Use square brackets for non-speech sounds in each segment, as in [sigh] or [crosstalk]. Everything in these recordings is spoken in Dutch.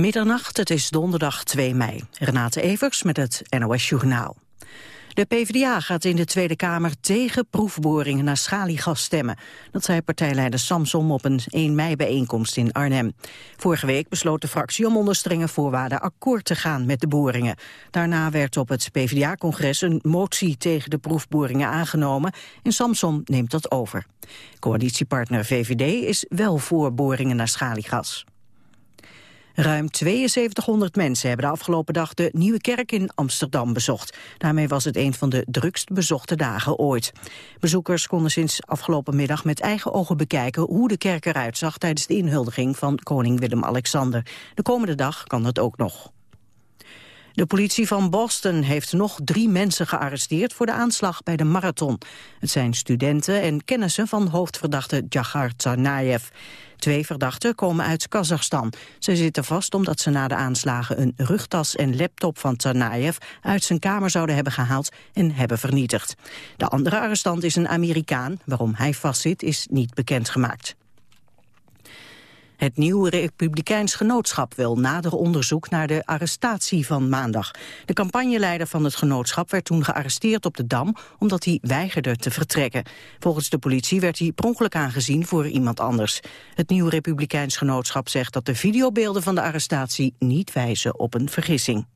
Middernacht, het is donderdag 2 mei. Renate Evers met het NOS Journaal. De PvdA gaat in de Tweede Kamer tegen proefboringen naar schaliegas stemmen. Dat zei partijleider Samsom op een 1 mei-bijeenkomst in Arnhem. Vorige week besloot de fractie om onder strenge voorwaarden akkoord te gaan met de boringen. Daarna werd op het PvdA-congres een motie tegen de proefboringen aangenomen en Samsom neemt dat over. Coalitiepartner VVD is wel voor boringen naar schaliegas. Ruim 7200 mensen hebben de afgelopen dag de Nieuwe Kerk in Amsterdam bezocht. Daarmee was het een van de drukst bezochte dagen ooit. Bezoekers konden sinds afgelopen middag met eigen ogen bekijken hoe de kerk eruit zag tijdens de inhuldiging van koning Willem-Alexander. De komende dag kan dat ook nog. De politie van Boston heeft nog drie mensen gearresteerd voor de aanslag bij de marathon. Het zijn studenten en kennissen van hoofdverdachte Djagar Tsarnaev. Twee verdachten komen uit Kazachstan. Ze zitten vast omdat ze na de aanslagen een rugtas en laptop van Tsarnaev uit zijn kamer zouden hebben gehaald en hebben vernietigd. De andere arrestant is een Amerikaan. Waarom hij vastzit is niet bekendgemaakt. Het nieuwe Republikeins Genootschap wil nader onderzoek naar de arrestatie van maandag. De campagneleider van het genootschap werd toen gearresteerd op de Dam omdat hij weigerde te vertrekken. Volgens de politie werd hij pronkelijk aangezien voor iemand anders. Het nieuwe Republikeins Genootschap zegt dat de videobeelden van de arrestatie niet wijzen op een vergissing.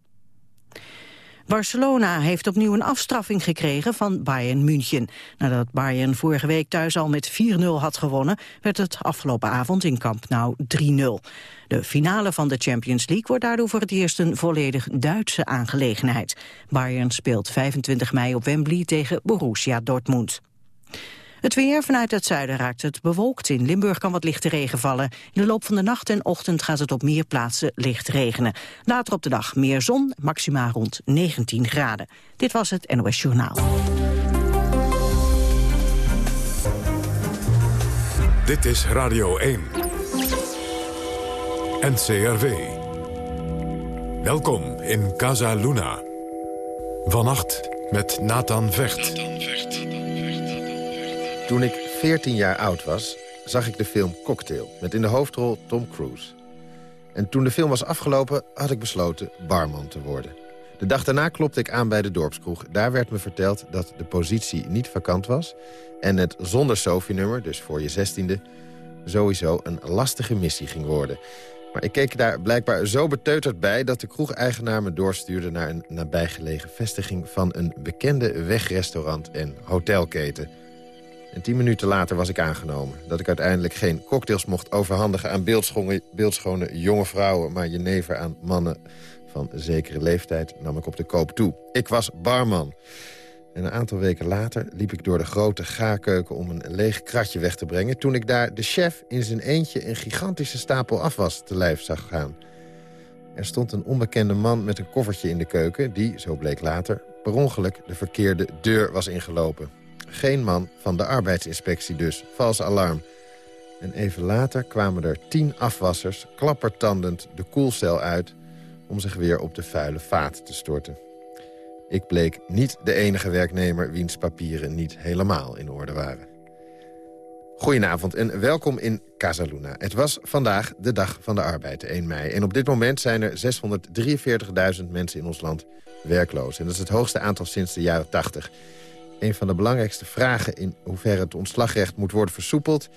Barcelona heeft opnieuw een afstraffing gekregen van Bayern München. Nadat Bayern vorige week thuis al met 4-0 had gewonnen... werd het afgelopen avond in Camp Nou 3-0. De finale van de Champions League wordt daardoor voor het eerst een volledig Duitse aangelegenheid. Bayern speelt 25 mei op Wembley tegen Borussia Dortmund. Het weer vanuit het zuiden raakt het bewolkt. In Limburg kan wat lichte regen vallen. In de loop van de nacht en ochtend gaat het op meer plaatsen licht regenen. Later op de dag meer zon, maxima rond 19 graden. Dit was het NOS Journaal. Dit is Radio 1. NCRV. Welkom in Casa Luna. Vannacht met Nathan Vecht. Toen ik 14 jaar oud was, zag ik de film Cocktail... met in de hoofdrol Tom Cruise. En toen de film was afgelopen, had ik besloten barman te worden. De dag daarna klopte ik aan bij de dorpskroeg. Daar werd me verteld dat de positie niet vakant was... en het zonder Sophie-nummer, dus voor je zestiende... sowieso een lastige missie ging worden. Maar ik keek daar blijkbaar zo beteuterd bij... dat de kroegeigenaar me doorstuurde naar een nabijgelegen vestiging... van een bekende wegrestaurant en hotelketen... En tien minuten later was ik aangenomen. Dat ik uiteindelijk geen cocktails mocht overhandigen aan beeldschone, jonge vrouwen... maar jenever aan mannen van zekere leeftijd nam ik op de koop toe. Ik was barman. En een aantal weken later liep ik door de grote gaarkeuken... om een leeg kratje weg te brengen... toen ik daar de chef in zijn eentje een gigantische stapel afwas te lijf zag gaan. Er stond een onbekende man met een koffertje in de keuken... die, zo bleek later, per ongeluk de verkeerde deur was ingelopen. Geen man van de arbeidsinspectie dus. Vals alarm. En even later kwamen er tien afwassers, klappertandend de koelcel uit... om zich weer op de vuile vaat te storten. Ik bleek niet de enige werknemer wiens papieren niet helemaal in orde waren. Goedenavond en welkom in Casaluna. Het was vandaag de dag van de arbeid, 1 mei. En op dit moment zijn er 643.000 mensen in ons land werkloos. En dat is het hoogste aantal sinds de jaren 80 een van de belangrijkste vragen in hoeverre het ontslagrecht moet worden versoepeld...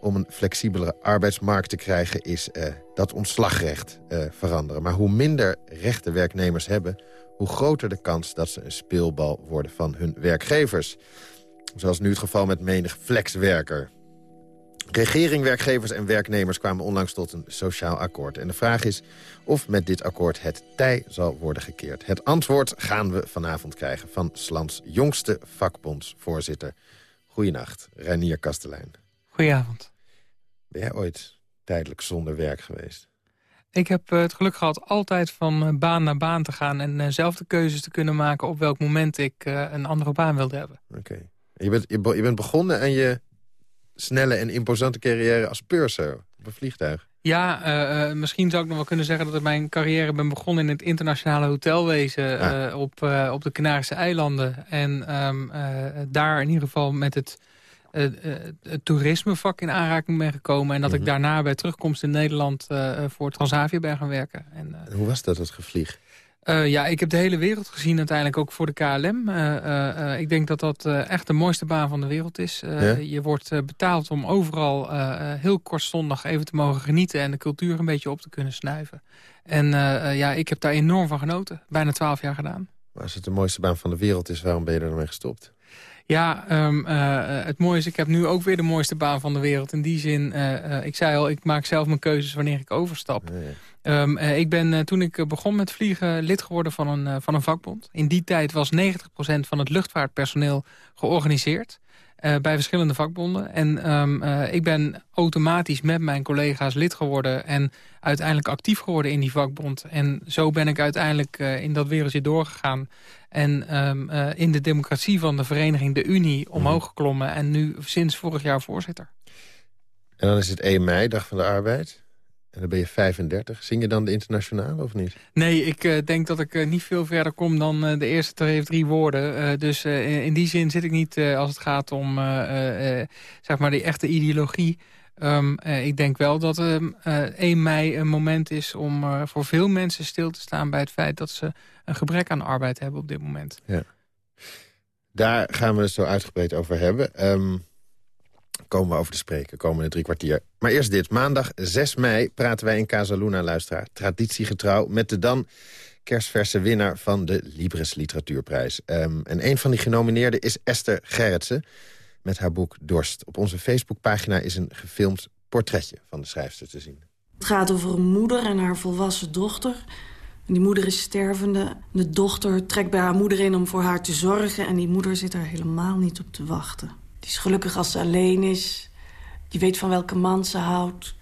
om een flexibelere arbeidsmarkt te krijgen, is uh, dat ontslagrecht uh, veranderen. Maar hoe minder rechten werknemers hebben... hoe groter de kans dat ze een speelbal worden van hun werkgevers. Zoals nu het geval met menig flexwerker. Regering, werkgevers en werknemers kwamen onlangs tot een sociaal akkoord. En de vraag is of met dit akkoord het tij zal worden gekeerd. Het antwoord gaan we vanavond krijgen van Slans jongste vakbondsvoorzitter. Goedenacht, Reinier Kastelein. Goedenavond. Ben jij ooit tijdelijk zonder werk geweest? Ik heb eh, het geluk gehad altijd van eh, baan naar baan te gaan... en eh, zelf de keuzes te kunnen maken op welk moment ik een andere baan wilde hebben. Oké. Je, bent, je, je bent begonnen en je snelle en imposante carrière als purser op een vliegtuig. Ja, uh, misschien zou ik nog wel kunnen zeggen dat ik mijn carrière ben begonnen in het internationale hotelwezen uh, op, uh, op de Canarische eilanden. En um, daar in ieder geval met het het toerismevak in aanraking ben gekomen. En dat ik mhm. daarna bij terugkomst in Nederland voor Transavia ben gaan werken. En, hoe was dat, het gevlieg? Uh, ja, ik heb de hele wereld gezien uiteindelijk, ook voor de KLM. Uh, uh, ik denk dat dat echt de mooiste baan van de wereld is. Je wordt betaald om overal heel kortstondig even te mogen genieten... en de cultuur een beetje op te kunnen snuiven. En ja, ik heb daar enorm van genoten. Bijna twaalf jaar gedaan. Maar als het de mooiste baan van de wereld is, waarom ben je er dan mee gestopt? Ja, um, uh, het mooie is, ik heb nu ook weer de mooiste baan van de wereld. In die zin, uh, ik zei al, ik maak zelf mijn keuzes wanneer ik overstap. Um, ik ben toen ik begon met vliegen lid geworden van een, van een vakbond. In die tijd was 90% van het luchtvaartpersoneel georganiseerd. Bij verschillende vakbonden. En um, uh, ik ben automatisch met mijn collega's lid geworden... en uiteindelijk actief geworden in die vakbond. En zo ben ik uiteindelijk in dat wereldje doorgegaan. En um, in de democratie van de vereniging, de Unie, omhoog mhm. geklommen. En nu sinds vorig jaar voorzitter. En dan is het 1 mei, Dag van de Arbeid. En dan ben je 35. Zing je dan de internationale of niet? Nee, ik uh, denk dat ik uh, niet veel verder kom dan uh, de eerste twee of drie woorden. dus in die zin zit ik niet als het gaat om zeg maar die echte ideologie. Um, ik denk wel dat um, 1 mei een moment is om voor veel mensen stil te staan... bij het feit dat ze een gebrek aan arbeid hebben op dit moment. Ja. Daar gaan we het zo uitgebreid over hebben. Um, komen we over te spreken, komende drie kwartier. Maar eerst dit. Maandag 6 mei praten wij in Casaluna, luisteraar. Traditiegetrouw met de dan kerstverse winnaar van de Libris Literatuurprijs. En een van die genomineerden is Esther Gerritsen met haar boek Dorst. Op onze Facebookpagina is een gefilmd portretje van de schrijfster te zien. Het gaat over een moeder en haar volwassen dochter. Die moeder is stervende. De dochter trekt bij haar moeder in om voor haar te zorgen... en die moeder zit er helemaal niet op te wachten. Die is gelukkig als ze alleen is. Die weet van welke man ze houdt.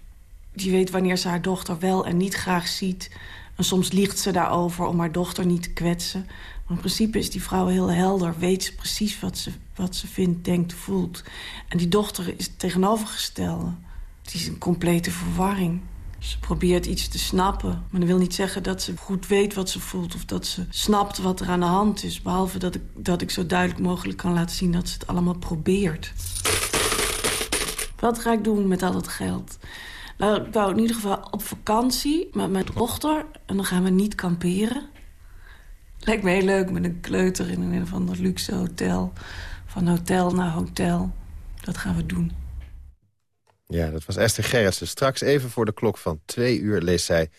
Die weet wanneer ze haar dochter wel en niet graag ziet. En soms liegt ze daarover om haar dochter niet te kwetsen. Maar in principe is die vrouw heel helder. Weet ze precies wat ze, wat ze vindt, denkt, voelt. En die dochter is het tegenovergestelde. Het is een complete verwarring. Ze probeert iets te snappen. Maar dat wil niet zeggen dat ze goed weet wat ze voelt... of dat ze snapt wat er aan de hand is. Behalve dat ik, dat ik zo duidelijk mogelijk kan laten zien... dat ze het allemaal probeert. Wat ga ik doen met al dat geld? Nou, ik wou in ieder geval op vakantie met mijn dochter. En dan gaan we niet kamperen. Lijkt me heel leuk met een kleuter in een of ander luxe hotel. Van hotel naar hotel. Dat gaan we doen. Ja, dat was Esther Gerritsen. Straks even voor de klok van twee uur leest zij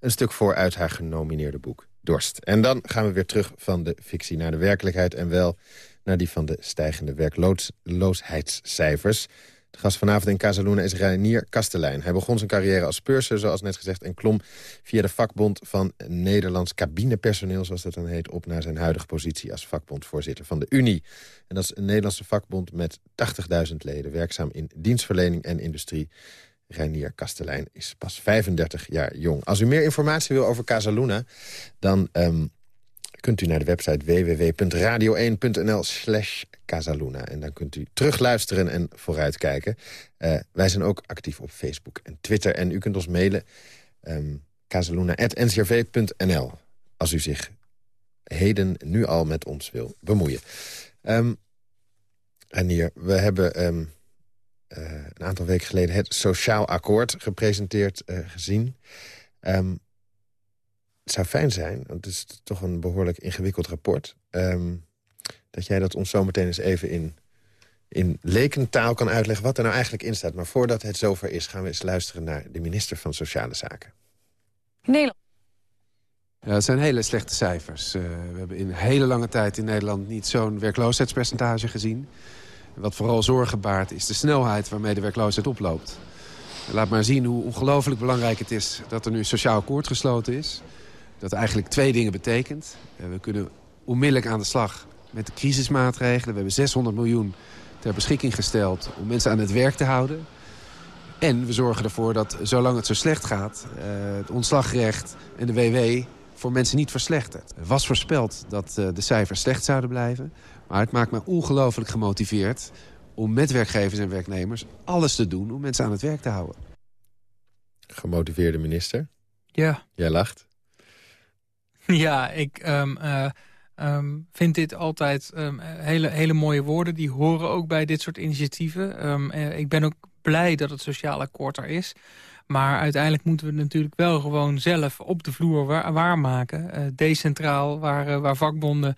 een stuk voor uit haar genomineerde boek Dorst. En dan gaan we weer terug van de fictie naar de werkelijkheid... en wel naar die van de stijgende werkloosheidscijfers. De gast vanavond in Casaluna is Reinier Kastelein. Hij begon zijn carrière als purser, zoals net gezegd... en klom via de vakbond van Nederlands cabinepersoneel... zoals dat dan heet, op naar zijn huidige positie... als vakbondvoorzitter van de Unie. En dat is een Nederlandse vakbond met 80.000 leden... werkzaam in dienstverlening en industrie. Reinier Kastelein is pas 35 jaar jong. Als u meer informatie wil over Casaluna... dan um, kunt u naar de website www.radio1.nl slash Casaluna. En dan kunt u terugluisteren en vooruitkijken. Uh, wij zijn ook actief op Facebook en Twitter. En u kunt ons mailen um, ehm, als u zich heden nu al met ons wil bemoeien. Um, en hier, we hebben um, uh, een aantal weken geleden het Sociaal Akkoord gepresenteerd uh, gezien. Het zou fijn zijn, want het is toch een behoorlijk ingewikkeld rapport... Um, dat jij dat ons zometeen eens even in, in lekentaal kan uitleggen... wat er nou eigenlijk in staat. Maar voordat het zover is, gaan we eens luisteren naar de minister van Sociale Zaken. Nederland. Ja, dat zijn hele slechte cijfers. Uh, we hebben in hele lange tijd in Nederland niet zo'n werkloosheidspercentage gezien. Wat vooral zorgen baart is de snelheid waarmee de werkloosheid oploopt. Laat maar zien hoe ongelooflijk belangrijk het is dat er nu een sociaal akkoord gesloten is. Dat eigenlijk twee dingen betekent. Uh, we kunnen onmiddellijk aan de slag met de crisismaatregelen. We hebben 600 miljoen ter beschikking gesteld om mensen aan het werk te houden. En we zorgen ervoor dat, zolang het zo slecht gaat... Uh, het ontslagrecht en de WW voor mensen niet verslechtert. Het was voorspeld dat uh, de cijfers slecht zouden blijven. Maar het maakt me ongelooflijk gemotiveerd... om met werkgevers en werknemers alles te doen om mensen aan het werk te houden. Gemotiveerde minister? Ja. Jij lacht? [laughs] Ja, ik... Um, uh um, vind dit altijd hele, hele mooie woorden. Die horen ook bij dit soort initiatieven. ik ben ook blij dat het sociaal akkoord er is. Maar uiteindelijk moeten we het natuurlijk wel gewoon zelf op de vloer waarmaken. Waar uh, decentraal, waar, waar vakbonden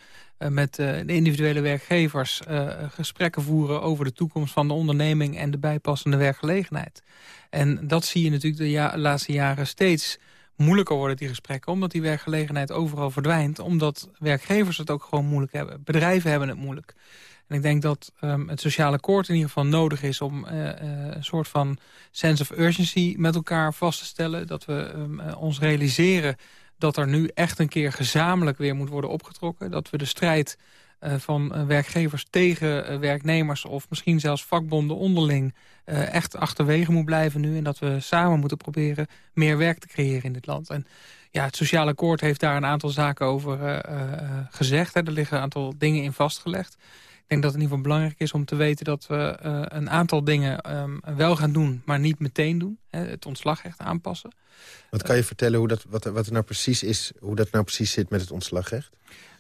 met individuele werkgevers gesprekken voeren... over de toekomst van de onderneming en de bijpassende werkgelegenheid. En dat zie je natuurlijk de ja laatste jaren steeds moeilijker worden, die gesprekken. Omdat die werkgelegenheid overal verdwijnt. Omdat werkgevers het ook gewoon moeilijk hebben. Bedrijven hebben het moeilijk. En ik denk dat um, het sociale akkoord in ieder geval nodig is... om uh, uh, een soort van sense of urgency met elkaar vast te stellen. Dat we um, uh, ons realiseren dat er nu echt een keer gezamenlijk weer moet worden opgetrokken. Dat we de strijd van werkgevers tegen werknemers... of misschien zelfs vakbonden onderling echt achterwege moet blijven nu. En dat we samen moeten proberen meer werk te creëren in dit land. En ja, het sociale akkoord heeft daar een aantal zaken over gezegd. Er liggen een aantal dingen in vastgelegd. Ik denk dat het in ieder geval belangrijk is om te weten dat we een aantal dingen um, wel gaan doen, maar niet meteen doen. Het ontslagrecht aanpassen. Wat kan je vertellen hoe dat, wat, wat er nou precies is, hoe dat nou precies zit met het ontslagrecht?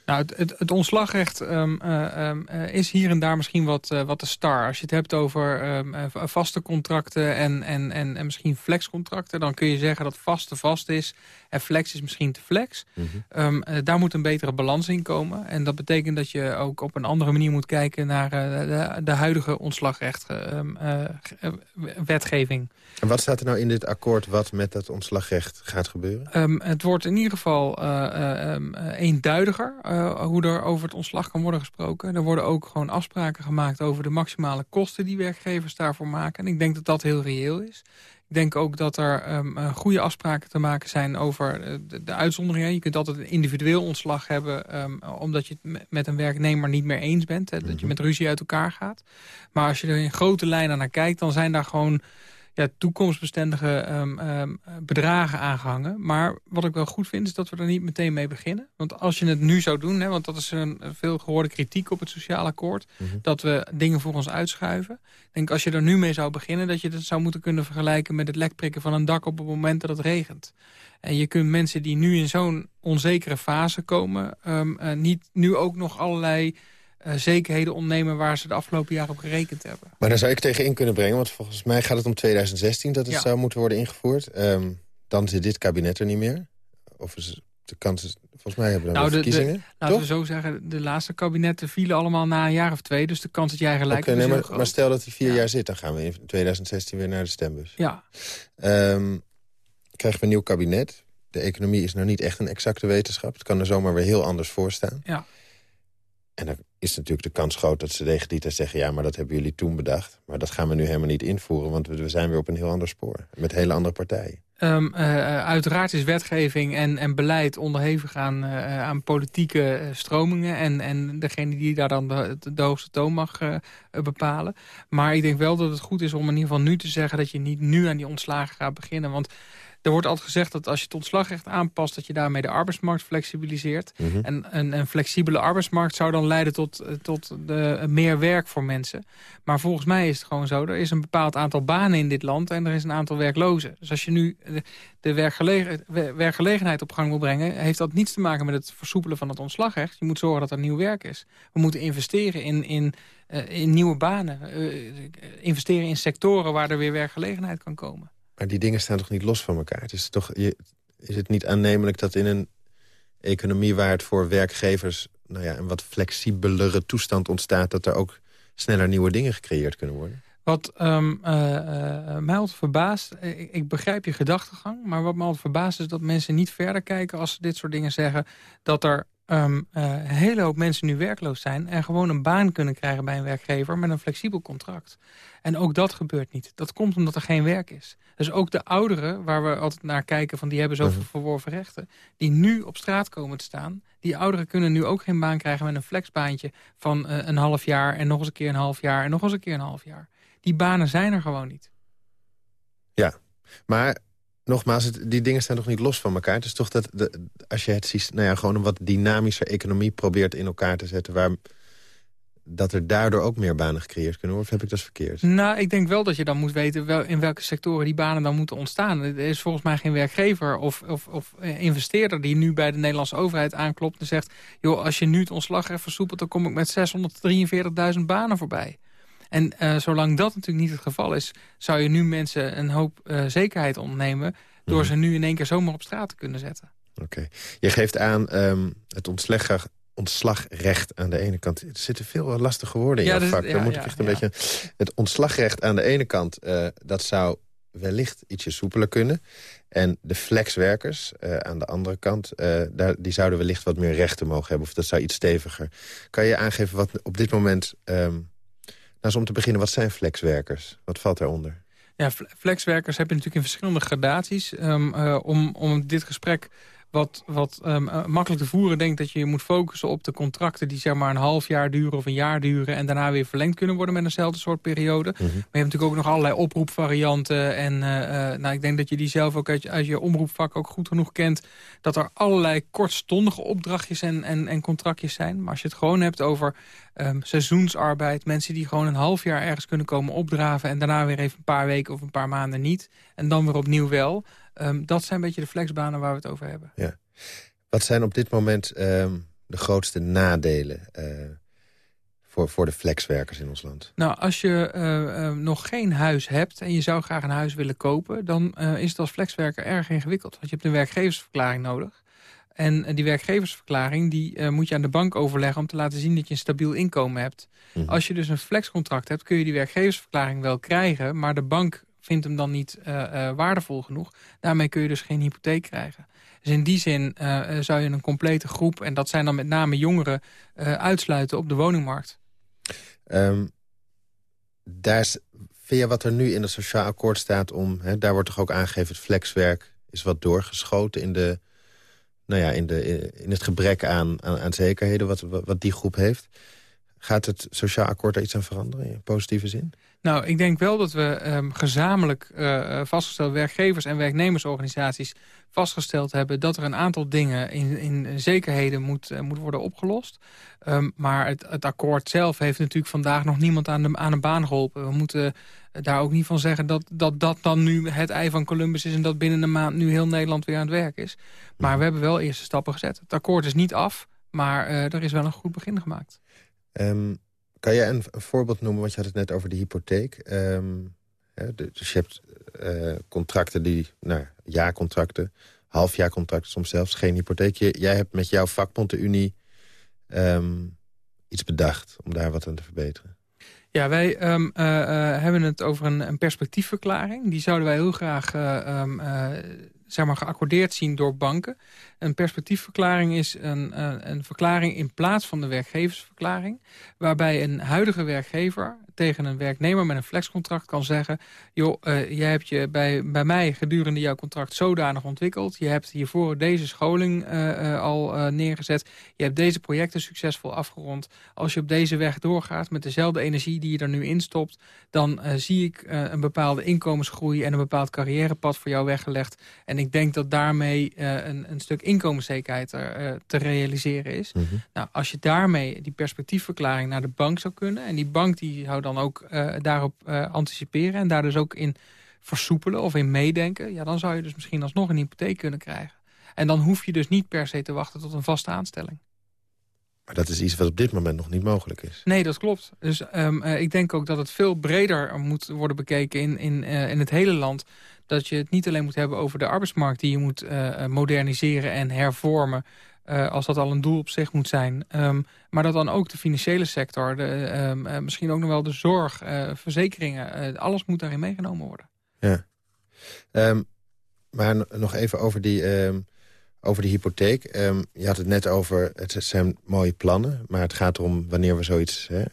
Nou, het, het, ontslagrecht um, uh, um, is hier en daar misschien wat, uh, wat de star. Als je het hebt over um, vaste contracten en, en, en, en misschien flexcontracten... dan kun je zeggen dat vaste vast is en flex is misschien te flex. Mm -hmm. daar moet een betere balans in komen. En dat betekent dat je ook op een andere manier moet kijken... naar de, de, huidige ontslagrecht-wetgeving. en wat staat er nou in dit akkoord wat met dat ontslagrecht gaat gebeuren? het wordt in ieder geval eenduidiger uh, hoe er over het ontslag kan worden gesproken. Er worden ook gewoon afspraken gemaakt over de maximale kosten die werkgevers daarvoor maken. En ik denk dat dat heel reëel is. Ik denk ook dat er um, goede afspraken te maken zijn over eh, de, de, uitzonderingen. Je kunt altijd een individueel ontslag hebben... Um, omdat je het met een werknemer niet meer eens bent. Hè, Dat je mhm. met ruzie uit elkaar gaat. Maar als je er in grote lijnen naar kijkt... dan zijn daar gewoon ja, toekomstbestendige um, um, bedragen aangehangen. Maar wat ik wel goed vind is dat we er niet meteen mee beginnen. Want als je het nu zou doen, hè, want dat is een veel gehoorde kritiek op het sociaal akkoord... Mm -hmm. dat we dingen voor ons uitschuiven. Ik denk als je er nu mee zou beginnen... dat je het zou moeten kunnen vergelijken met het lekprikken van een dak op het moment dat het regent. En je kunt mensen die nu in zo'n onzekere fase komen... Um, uh, niet nu ook nog allerlei uh, zekerheden ontnemen waar ze de afgelopen jaren op gerekend hebben. Maar dan zou ik tegenin kunnen brengen, want volgens mij gaat het om 2016 dat het ja. zou moeten worden ingevoerd. Um, dan zit dit kabinet er niet meer. Of is de kans volgens mij hebben we dan nou, de, verkiezingen. De, laten we zo zeggen, de laatste kabinetten vielen allemaal na een jaar of twee. Dus de kans dat jij gelijk okay, nee, maar, maar, stel dat hij vier ja. jaar zit, dan gaan we in 2016 weer naar de stembus. Ja. Um, krijgen we een nieuw kabinet. De economie is nou niet echt een exacte wetenschap. Het kan er zomaar weer heel anders voor staan. Ja. En dan is natuurlijk de kans groot dat ze tegen die zeggen... ja, maar dat hebben jullie toen bedacht. Maar dat gaan we nu helemaal niet invoeren... want we zijn weer op een heel ander spoor. Met hele andere partijen. Um, uh, uiteraard is wetgeving en, en beleid onderhevig aan, uh, aan politieke stromingen... En, en degene die daar dan de, de hoogste toon mag bepalen. Maar ik denk wel dat het goed is om in ieder geval nu te zeggen... dat je niet nu aan die ontslagen gaat beginnen. Want er wordt altijd gezegd dat als je het ontslagrecht aanpast... dat je daarmee de arbeidsmarkt flexibiliseert. Mm -hmm. En een, een, flexibele arbeidsmarkt zou dan leiden tot, eh, tot de, meer werk voor mensen. Maar volgens mij is het gewoon zo. Er is een bepaald aantal banen in dit land en er is een aantal werklozen. Dus als je nu de, de werkgelegen, werkgelegenheid op gang wil brengen... heeft dat niets te maken met het versoepelen van het ontslagrecht. Je moet zorgen dat er nieuw werk is. We moeten investeren in, in, uh, in nieuwe banen. Investeren in sectoren waar er weer werkgelegenheid kan komen. Maar die dingen staan toch niet los van elkaar? Het is, toch, je, is het niet aannemelijk dat in een economie... waar het voor werkgevers nou ja, een wat flexibelere toestand ontstaat... dat er ook sneller nieuwe dingen gecreëerd kunnen worden? Wat um, uh, uh, mij altijd verbaast, ik, ik, begrijp je gedachtegang... maar wat me altijd verbaast is dat mensen niet verder kijken... als ze dit soort dingen zeggen, dat er uh, een hele hoop mensen nu werkloos zijn... en gewoon een baan kunnen krijgen bij een werkgever met een flexibel contract. En ook dat gebeurt niet. Dat komt omdat er geen werk is. Dus ook de ouderen, waar we altijd naar kijken... van die hebben zoveel uh verworven rechten... die nu op straat komen te staan... die ouderen kunnen nu ook geen baan krijgen met een flexbaantje... van uh, een half jaar en nog eens een keer een half jaar... en nog eens een keer een half jaar. Die banen zijn er gewoon niet. Ja, maar nogmaals, het, die dingen staan toch niet los van elkaar. Het is toch dat de, als je het ziet, nou ja, gewoon een wat dynamischer economie probeert in elkaar te zetten... waar dat er daardoor ook meer banen gecreëerd kunnen worden? Of heb ik dat verkeerd? Nou, ik denk wel dat je dan moet weten wel in welke sectoren die banen dan moeten ontstaan. Er is volgens mij geen werkgever of, of, of investeerder die nu bij de Nederlandse overheid aanklopt en zegt... joh, als je nu het ontslagrecht versoepelt, dan kom ik met 643.000 banen voorbij. En uh, zolang dat natuurlijk niet het geval is... zou je nu mensen een hoop uh, zekerheid ontnemen... door mm. ze nu in één keer zomaar op straat te kunnen zetten. Oké. Je geeft aan um, het ontslagrecht ontslagrecht aan de ene kant. Er zitten veel lastige woorden in ja, jouw vak. Ja, moet ik echt een beetje... Het ontslagrecht aan de ene kant, uh, dat zou wellicht ietsje soepeler kunnen. En de flexwerkers uh, aan de andere kant, uh, daar, die zouden wellicht wat meer rechten mogen hebben. Of dat zou iets steviger. Kan je aangeven wat op dit moment... Um, nou, om te beginnen, wat zijn flexwerkers? Wat valt daaronder? Ja, flexwerkers heb je natuurlijk in verschillende gradaties. Um, uh, om, om dit gesprek wat, wat um, makkelijk te voeren denkt dat je je moet focussen op de contracten... die zeg maar een half jaar duren of een jaar duren... en daarna weer verlengd kunnen worden met eenzelfde soort periode. Mhm. Maar je hebt natuurlijk ook nog allerlei oproepvarianten. En uh, nou, ik denk dat je die zelf ook uit je, uit je omroepvak ook goed genoeg kent... dat er allerlei kortstondige opdrachtjes en, en, en contractjes zijn. Maar als je het gewoon hebt over um, seizoensarbeid... mensen die gewoon een half jaar ergens kunnen komen opdraven... en daarna weer even een paar weken of een paar maanden niet... en dan weer opnieuw wel... Um, dat zijn een beetje de flexbanen waar we het over hebben. Ja. Wat zijn op dit moment um, de grootste nadelen uh, voor, voor de flexwerkers in ons land? Nou, als je uh, uh, nog geen huis hebt en je zou graag een huis willen kopen... dan is het als flexwerker erg ingewikkeld. Want je hebt een werkgeversverklaring nodig. En die werkgeversverklaring die, moet je aan de bank overleggen... om te laten zien dat je een stabiel inkomen hebt. Mhm. Als je dus een flexcontract hebt, kun je die werkgeversverklaring wel krijgen... maar de bank vindt hem dan niet uh, waardevol genoeg. Daarmee kun je dus geen hypotheek krijgen. Dus in die zin uh, zou je een complete groep... en dat zijn dan met name jongeren... uitsluiten op de woningmarkt. Um, daar vind je wat er nu in het sociaal akkoord staat om... Hè, daar wordt toch ook aangegeven... het flexwerk is wat doorgeschoten in, de, nou ja, in, de, in het gebrek aan, aan, aan zekerheden... Wat, wat die groep heeft. Gaat het sociaal akkoord daar iets aan veranderen in positieve zin? Nou, ik denk wel dat we um, gezamenlijk uh, vastgesteld werkgevers- en werknemersorganisaties vastgesteld hebben dat er een aantal dingen in, in zekerheden moet, uh, moet worden opgelost. Um, maar het, het, akkoord zelf heeft natuurlijk vandaag nog niemand aan de, aan de baan geholpen. We moeten daar ook niet van zeggen dat, dat dat dan nu het ei van Columbus is... en dat binnen een maand nu heel Nederland weer aan het werk is. Maar we hebben wel eerste stappen gezet. Het akkoord is niet af, maar er is wel een goed begin gemaakt. Um, kan jij een, voorbeeld noemen, want je had het net over de hypotheek. Um, dus je hebt uh, contracten die, nou, jaarcontracten, halfjaarcontracten, soms zelfs geen hypotheek. jij hebt met jouw vakbond, de Unie, um, iets bedacht om daar wat aan te verbeteren. Ja, wij uh, uh, hebben het over een, een, perspectiefverklaring. Die zouden wij heel graag zeg maar, geaccordeerd zien door banken. Een perspectiefverklaring is een, een, een verklaring in plaats van de werkgeversverklaring... waarbij een huidige werkgever tegen een werknemer met een flexcontract kan zeggen... joh, uh, jij hebt je bij, bij mij gedurende jouw contract zodanig ontwikkeld. Je hebt hiervoor deze scholing uh, uh, al neergezet. Je hebt deze projecten succesvol afgerond. Als je op deze weg doorgaat met dezelfde energie die je er nu in stopt... dan zie ik een bepaalde inkomensgroei en een bepaald carrièrepad voor jou weggelegd. En ik denk dat daarmee een, een stuk inkomenszekerheid er, te realiseren is. Mhm. Nou, als je daarmee die perspectiefverklaring naar de bank zou kunnen... en die bank die houdt dan ook uh, daarop uh, anticiperen... en daar dus ook in versoepelen of in meedenken... ja, dan zou je dus misschien alsnog een hypotheek kunnen krijgen. En dan hoef je dus niet per se te wachten tot een vaste aanstelling. Maar dat is iets wat op dit moment nog niet mogelijk is. Nee, dat klopt. Dus um, uh, ik denk ook dat het veel breder moet worden bekeken in, in, uh, in het hele land. Dat je het niet alleen moet hebben over de arbeidsmarkt... die je moet uh, moderniseren en hervormen... Uh, als dat al een doel op zich moet zijn. Um, maar dat dan ook de financiële sector, de, um, uh, misschien ook nog wel de zorg, uh, verzekeringen... alles moet daarin meegenomen worden. Ja. Um, maar nog even over die, over die hypotheek. je had het net over, het zijn mooie plannen... maar het gaat erom wanneer we zoiets hè,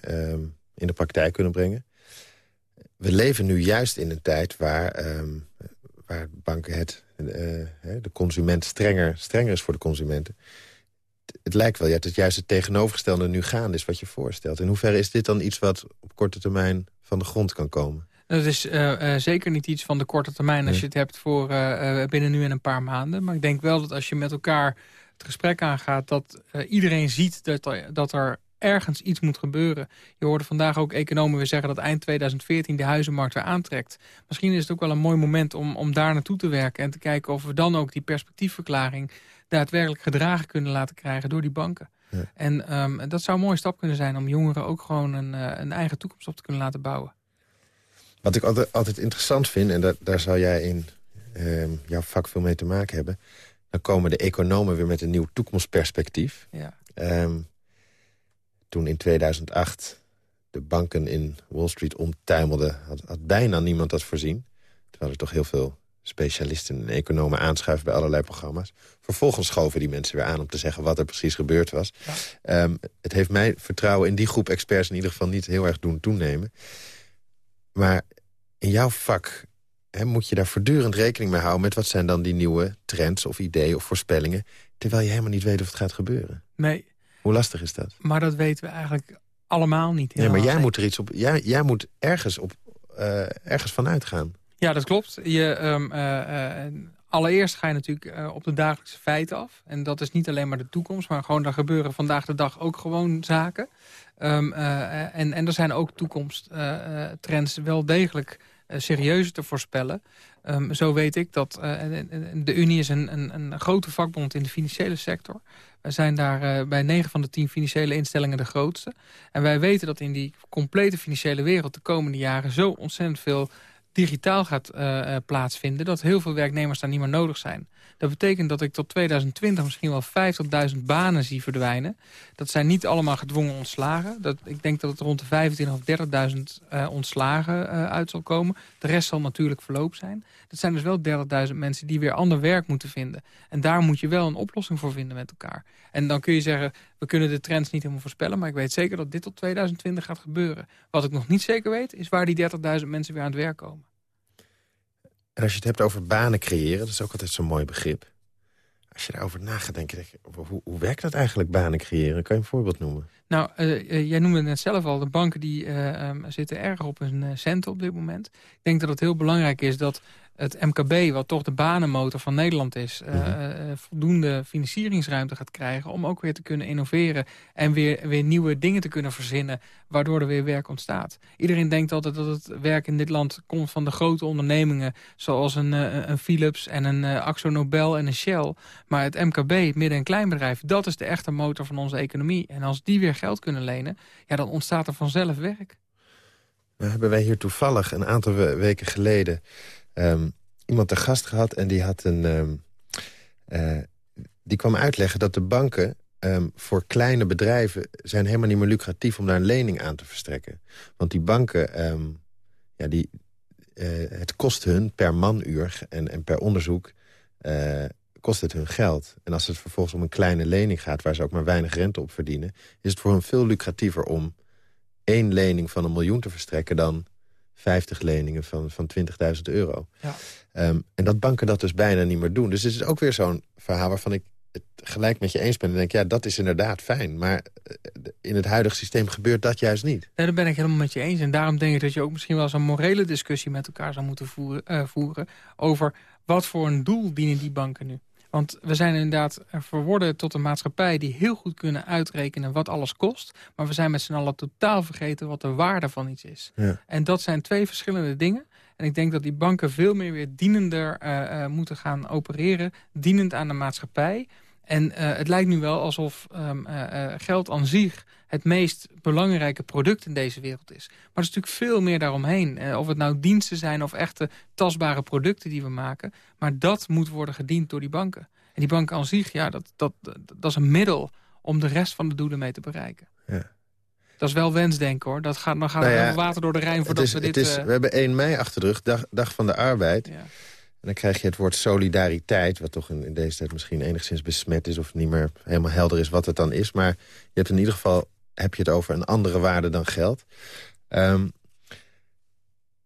in de praktijk kunnen brengen. We leven nu juist in een tijd waar, waar banken het de consument strenger, strenger is voor de consumenten het lijkt wel ja, dat het juist het tegenovergestelde nu gaande is wat je voorstelt. In hoeverre is dit dan iets wat op korte termijn van de grond kan komen? Dat is uh, uh, zeker niet iets van de korte termijn als je het hebt voor uh, binnen nu en een paar maanden. Maar ik denk wel dat als je met elkaar het gesprek aangaat... dat iedereen ziet dat er, dat er ergens iets moet gebeuren. Je hoorde vandaag ook economen weer zeggen dat eind 2014 de huizenmarkt weer aantrekt. Misschien is het ook wel een mooi moment om, om daar naartoe te werken... en te kijken of we dan ook die perspectiefverklaring daadwerkelijk gedragen kunnen laten krijgen door die banken. En ehm, dat zou een mooie stap kunnen zijn om jongeren ook gewoon een, uh, een eigen toekomst op te kunnen laten bouwen. Wat ik altijd, altijd interessant vind, en daar, daar zal jij in uh, jouw vak veel mee te maken hebben... dan komen de economen weer met een nieuw toekomstperspectief. Ja. Um, toen in 2008 de banken in Wall Street omtuimelden... Had, had, bijna niemand dat voorzien. Terwijl er toch heel veel specialisten en economen aanschuiven bij allerlei programma's. Vervolgens schoven die mensen weer aan om te zeggen wat er precies gebeurd was. Ja. Um, het heeft mij vertrouwen in die groep experts in ieder geval niet heel erg doen toenemen. Maar in jouw vak moet je daar voortdurend rekening mee houden... met wat zijn dan die nieuwe trends of ideeën of voorspellingen... terwijl je helemaal niet weet of het gaat gebeuren. Nee. Hoe lastig is dat? Maar dat weten we eigenlijk allemaal niet. Nee, maar jij moet er iets op. Jij, jij moet ergens, op, uh, ergens van uitgaan. Ja, dat klopt. Je, um, uh, uh, allereerst ga je natuurlijk op de dagelijkse feiten af. En dat is niet alleen maar de toekomst, maar gewoon er gebeuren vandaag de dag ook gewoon zaken. Um, en, en er zijn ook toekomsttrends wel degelijk serieuzer te voorspellen. Um, zo weet ik dat uh, de Unie is een, een, een, grote vakbond in de financiële sector. Wij zijn daar uh, bij 9 van de 10 financiële instellingen de grootste. En wij weten dat in die complete financiële wereld de komende jaren zo ontzettend veel digitaal gaat plaatsvinden... dat heel veel werknemers daar niet meer nodig zijn. Dat betekent dat ik tot 2020 misschien wel 50.000 banen zie verdwijnen. Dat zijn niet allemaal gedwongen ontslagen. Dat, ik denk dat het rond de 25.000 of 30.000 uh, ontslagen uh, uit zal komen. De rest zal natuurlijk verloop zijn. Dat zijn dus wel 30.000 mensen die weer ander werk moeten vinden. En daar moet je wel een oplossing voor vinden met elkaar. En dan kun je zeggen, we kunnen de trends niet helemaal voorspellen... maar ik weet zeker dat dit tot 2020 gaat gebeuren. Wat ik nog niet zeker weet, is waar die 30.000 mensen weer aan het werk komen. En als je het hebt over banen creëren, dat is ook altijd zo'n mooi begrip. Als je daarover na gaat denken, hoe, hoe werkt dat eigenlijk, banen creëren? Kan je een voorbeeld noemen? Nou, uh, jij noemde net zelf al, de banken die uh, um, zitten erg op hun centen op dit moment. Ik denk dat het heel belangrijk is dat het MKB, wat toch de banenmotor van Nederland is... -hmm. voldoende financieringsruimte gaat krijgen... om ook weer te kunnen innoveren en weer, weer nieuwe dingen te kunnen verzinnen... waardoor er weer werk ontstaat. Iedereen denkt altijd dat het werk in dit land komt van de grote ondernemingen... zoals een, een Philips en een Axo Nobel en een Shell. Maar het MKB, midden- en kleinbedrijf, dat is de echte motor van onze economie. En als die weer geld kunnen lenen, ja, dan ontstaat er vanzelf werk. Nou hebben wij hier toevallig een aantal weken geleden um, iemand te gast gehad en die had een... Um, uh, die kwam uitleggen dat de banken um, voor kleine bedrijven... zijn helemaal niet meer lucratief om daar een lening aan te verstrekken. Want die banken, ja, die, uh, het kost hun per manuur en, en per onderzoek... Uh, kost het hun geld. En als het vervolgens om een kleine lening gaat... waar ze ook maar weinig rente op verdienen... is het voor hen veel lucratiever om één lening van een miljoen te verstrekken... dan 50 leningen van, van 20.000 euro. Ja. Um, en dat banken dat dus bijna niet meer doen. Dus het is ook weer zo'n verhaal waarvan ik het gelijk met je eens ben. En denk, ja, dat is inderdaad fijn. Maar eh, in het huidige systeem gebeurt dat juist niet. Nee, dat ben ik helemaal met je eens. En daarom denk ik dat je ook misschien wel eens een morele discussie met elkaar zou moeten voeren, uh, voeren over wat voor een doel dienen die banken nu. Want we zijn inderdaad verworden tot een maatschappij die heel goed kunnen uitrekenen wat alles kost. Maar we zijn met z'n allen totaal vergeten wat de waarde van iets is. Ja. En dat zijn twee verschillende dingen. En ik denk dat die banken veel meer weer dienender uh, uh, moeten gaan opereren. Dienend aan de maatschappij. En uh, het lijkt nu wel alsof um, geld aan zich het meest belangrijke product in deze wereld is. Maar er is natuurlijk veel meer daaromheen. of het nou diensten zijn of echte tastbare producten die we maken. Maar dat moet worden gediend door die banken. En die banken aan zich, ja, dat, dat, dat is een middel om de rest van de doelen mee te bereiken. Ja. Dat is wel wensdenken hoor. Dat gaat, dan gaat nou ja, water door de Rijn voordat is, we dit... Is, we hebben 1 mei achter de rug, dag, dag van de arbeid. Ja. En dan krijg je het woord solidariteit... wat toch in, in, deze tijd misschien enigszins besmet is... of niet meer helemaal helder is wat het dan is. Maar je hebt in ieder geval heb je het over een andere waarde dan geld. Um,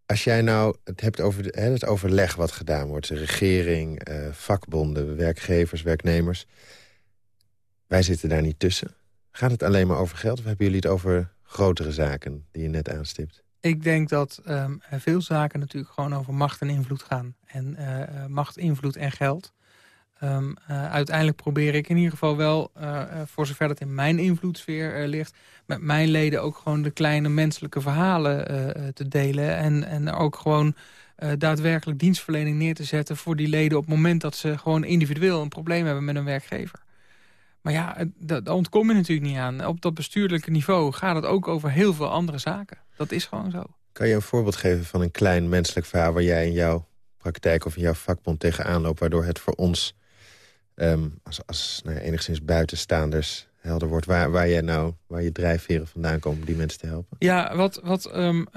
als jij nou het hebt over het overleg wat gedaan wordt... de regering, uh, vakbonden, werkgevers, werknemers... wij zitten daar niet tussen. Gaat het alleen maar over geld of hebben jullie het over grotere zaken... die je net aanstipt? Ik denk dat um, veel zaken natuurlijk gewoon over macht en invloed gaan. En uh, macht, invloed en geld. Um, uiteindelijk probeer ik in ieder geval wel, voor zover dat in mijn invloedssfeer ligt... met mijn leden ook gewoon de kleine menselijke verhalen te delen. En, en ook gewoon daadwerkelijk dienstverlening neer te zetten voor die leden... op het moment dat ze gewoon individueel een probleem hebben met een werkgever. Maar ja, daar ontkom je natuurlijk niet aan. Op dat bestuurlijke niveau gaat het ook over heel veel andere zaken. Dat is gewoon zo. Kan je een voorbeeld geven van een klein menselijk verhaal... waar jij in jouw praktijk of in jouw vakbond tegenaan loopt... waardoor het voor ons ehm, als, als nou ja, enigszins buitenstaanders helder wordt... Waar, waar, jij nou, waar je drijfveren vandaan komen om die mensen te helpen? Ja, wat, wat um,